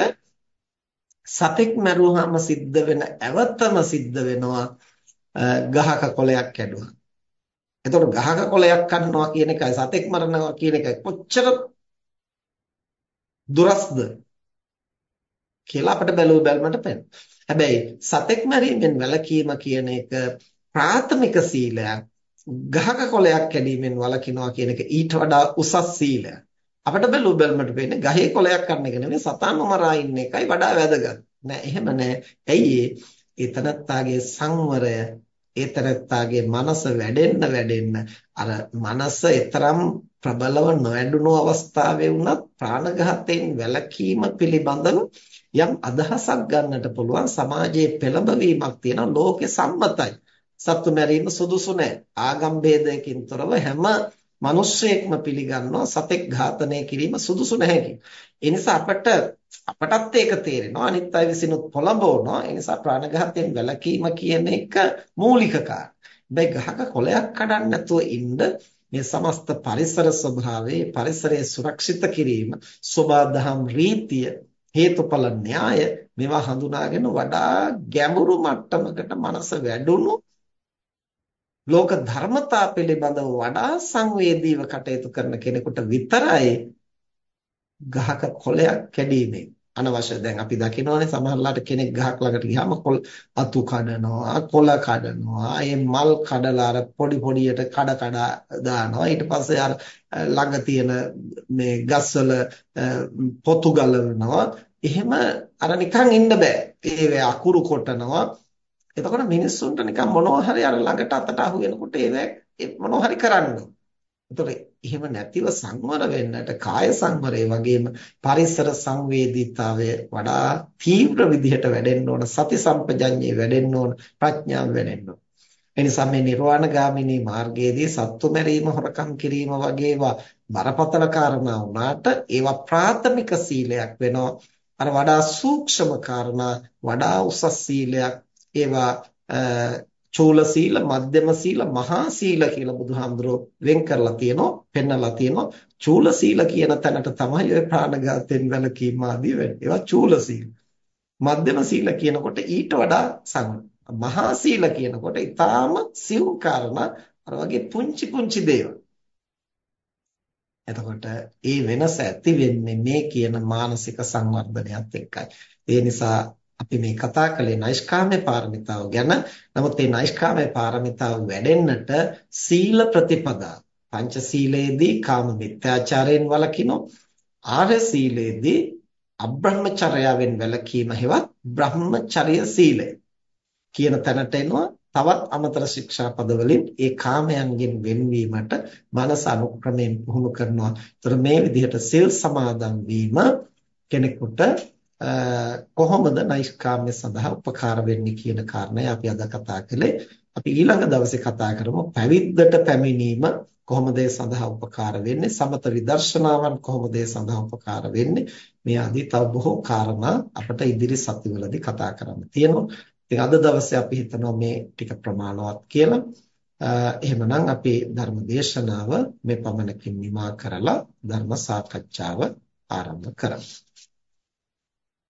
[SPEAKER 1] සතෙක් මැරුවාම සිද්ධ වෙන ඇවතම සිද්ධ වෙනවා ගහක කොළයක් කැඩුවා. එතකොට ගහක කොළයක් කන්නවා කියන එකයි සතෙක් මරනවා කියන එකයි කොච්චර දුරස්ද කියලා අපිට බැලුව බැලමට පේනවා. හැබැයි සතෙක් මරීමෙන් වැළකීම කියන එක ප්‍රාථමික සීලයක්. ගහක කොළයක් කැඩීමෙන් වළකිනවා කියන එක ඊට වඩා උසස් සීලයක්. අපිට බැලුව බැලමට පේන්නේ ගහේ කොළයක් කන්න එක නෙමෙයි සතාන්ව මරා ඉන්න එකයි වඩා වැදගත්. නෑ එහෙම නෑ. ඇයි ඒ තනත්තාගේ සංවරය ඒ තනත්තාගේ මනස වැඩෙන්න වැඩෙන්න අර මනස ඊතරම් ප්‍රබලව නොවැඩුණු අවස්ථාවේ වුණත් ප්‍රාණඝාතයෙන් වැළකීම පිළිබඳව යම් අදහසක් ගන්නට පුළුවන් සමාජයේ පෙළඹවීමක් තියෙන ලෝකේ සම්මතයි සත්තු මැරීම සුදුසු නැහැ ආගම් ભેදයකින් තොරව හැම මිනිස්සෙක්ම පිළිගන්නවා සතෙක් ඝාතනය කිරීම සුදුසු නැහැ කියන. ඒ නිසා අපට අපටත් ඒක තේරෙනවා අනිත් අය විසිනුත් පොළඹවනවා. ඒ නිසා ප්‍රාණඝාතයෙන් වැළකීම කියන එක මූලික කාරණා. හැබැයි ගහක කොළයක් කඩන්න නැතුව ඉන්න මේ සමස්ත පරිසර ස්වභාවයේ පරිසරය සුරක්ෂිත කිරීම සෝබාදහම් රීතිය හේතුඵල න්‍යාය මේවා හඳුනාගෙන වඩා ගැඹුරු මට්ටමකට මනස වැඩුණු ලෝක ධර්මතා පිළිබඳව වඩා සංවේදීව කටයුතු කරන කෙනෙකුට විතරයි ගහක කොළයක් කැඩීමෙන් අනවශ්‍ය. දැන් අපි දකිනවානේ සමහරලාට කෙනෙක් ගහක් ළඟට ගියාම කොළ අතු කඩනවා කොළ කඩනවා ඒ මල් කඩලා අර පොඩි පොඩියට කඩ කඩ දානවා. ඊට පස්සේ අර ළඟ තියෙන මේ ගස්වල පොතු ගලවනවා. එහෙම අර නිකන් ඉන්න බෑ. ඒ අකුරු කොටනවා. එතකොට මිනිස්සුන්ට නිකන් මොනවා හරි අර ළඟට අතට අහු වෙනකොට ඒ මොනවා හරි කරන්න. එතකොට එහෙම නැතිව සංවර වෙන්නට කාය සංවරය වගේම පරිසර සංවේදීතාවය වඩා තීව්‍ර විදිහට වැඩෙන්න ඕන සති සම්පජඤ්ඤේ වැඩෙන්න ඕන ප්‍රඥාව වැඩෙන්න ඕන. එනිසා මේ නිර්වාණගාමිනී මාර්ගයේදී සත්තු මැරීම හොරකම් කිරීම වගේ ඒවා බරපතල කාරණා වුණාට ඒවා ප්‍රාථමික සීලයක් වෙනවා. අර වඩා සූක්ෂම කාරණා වඩා උසස් සීලයක්. ඒවා චූල සීල, මධ්‍යම සීල, මහා සීල කියලා බුදුහාමුදුරුවෝ වෙන් කරලා තියෙනවා, පෙන්නලා තියෙනවා. චූල සීල කියන තැනට තමයි ඔය ප්‍රාණඝාතයෙන් වැළකීම ආදී වෙන්නේ. ඒවා චූල සීල. මධ්‍යම සීල කියනකොට ඊට වඩා සංවර. මහා සීල කියනකොට ඊටාම සිව් කාරණා අර වගේ පුංචි පුංචි දේවල්. එතකොට ඒ වෙනස ඇති වෙන්නේ මේ කියන මානසික සංවර්ධනයත් එක්කයි. ඒ නිසා අපි මේ කතා කළේ නෛෂ්කාම්‍ය පාරමිතාව ගැන. නමුත් මේ නෛෂ්කාම්‍ය පාරමිතාව වැඩෙන්නට සීල ප්‍රතිපදා පංච සීලේදී කාම මිත්‍යාචාරයෙන් වළකිනෝ ආර්ය සීලේදී අබ්‍රහ්මචර්යාවෙන් වැළකීම හෙවත් බ්‍රහ්මචර්ය සීලය කියන තැනට එනවා තවත් අමතර ශික්ෂා පදවලින් ඒ කාමයන්ගෙන් වෙන්වීමට මනස අනුක්‍රමයෙන් පුහුණු කරනවා. ඒතර මේ විදිහට සිල් සමාදන් වීම කෙනෙකුට කොහොමද නෛෂ්කාම්‍ය සඳහා උපකාර වෙන්නේ කියන කාරණය අපි අද කතා කළේ. අපි ඊළඟ දවසේ කතා කරමු පැවිද්දට පැමිණීම කොහොමද ඒ සඳහා උපකාර වෙන්නේ සමත විදර්ශනාවන් කොහොමද ඒ සඳහා උපකාර වෙන්නේ මේ ආදී තව බොහෝ කාරණා අපිට ඉදිරි සතිවලදී කතා කරන්න තියෙනවා. ඉතින් අද දවසේ අපි හිතනවා මේ ටික ප්‍රමාණවත් කියලා. එහෙමනම් අපි ධර්ම දේශනාව මේ පමණකින් නිමා කරලා ධර්ම සාකච්ඡාව ආරම්භ කරමු.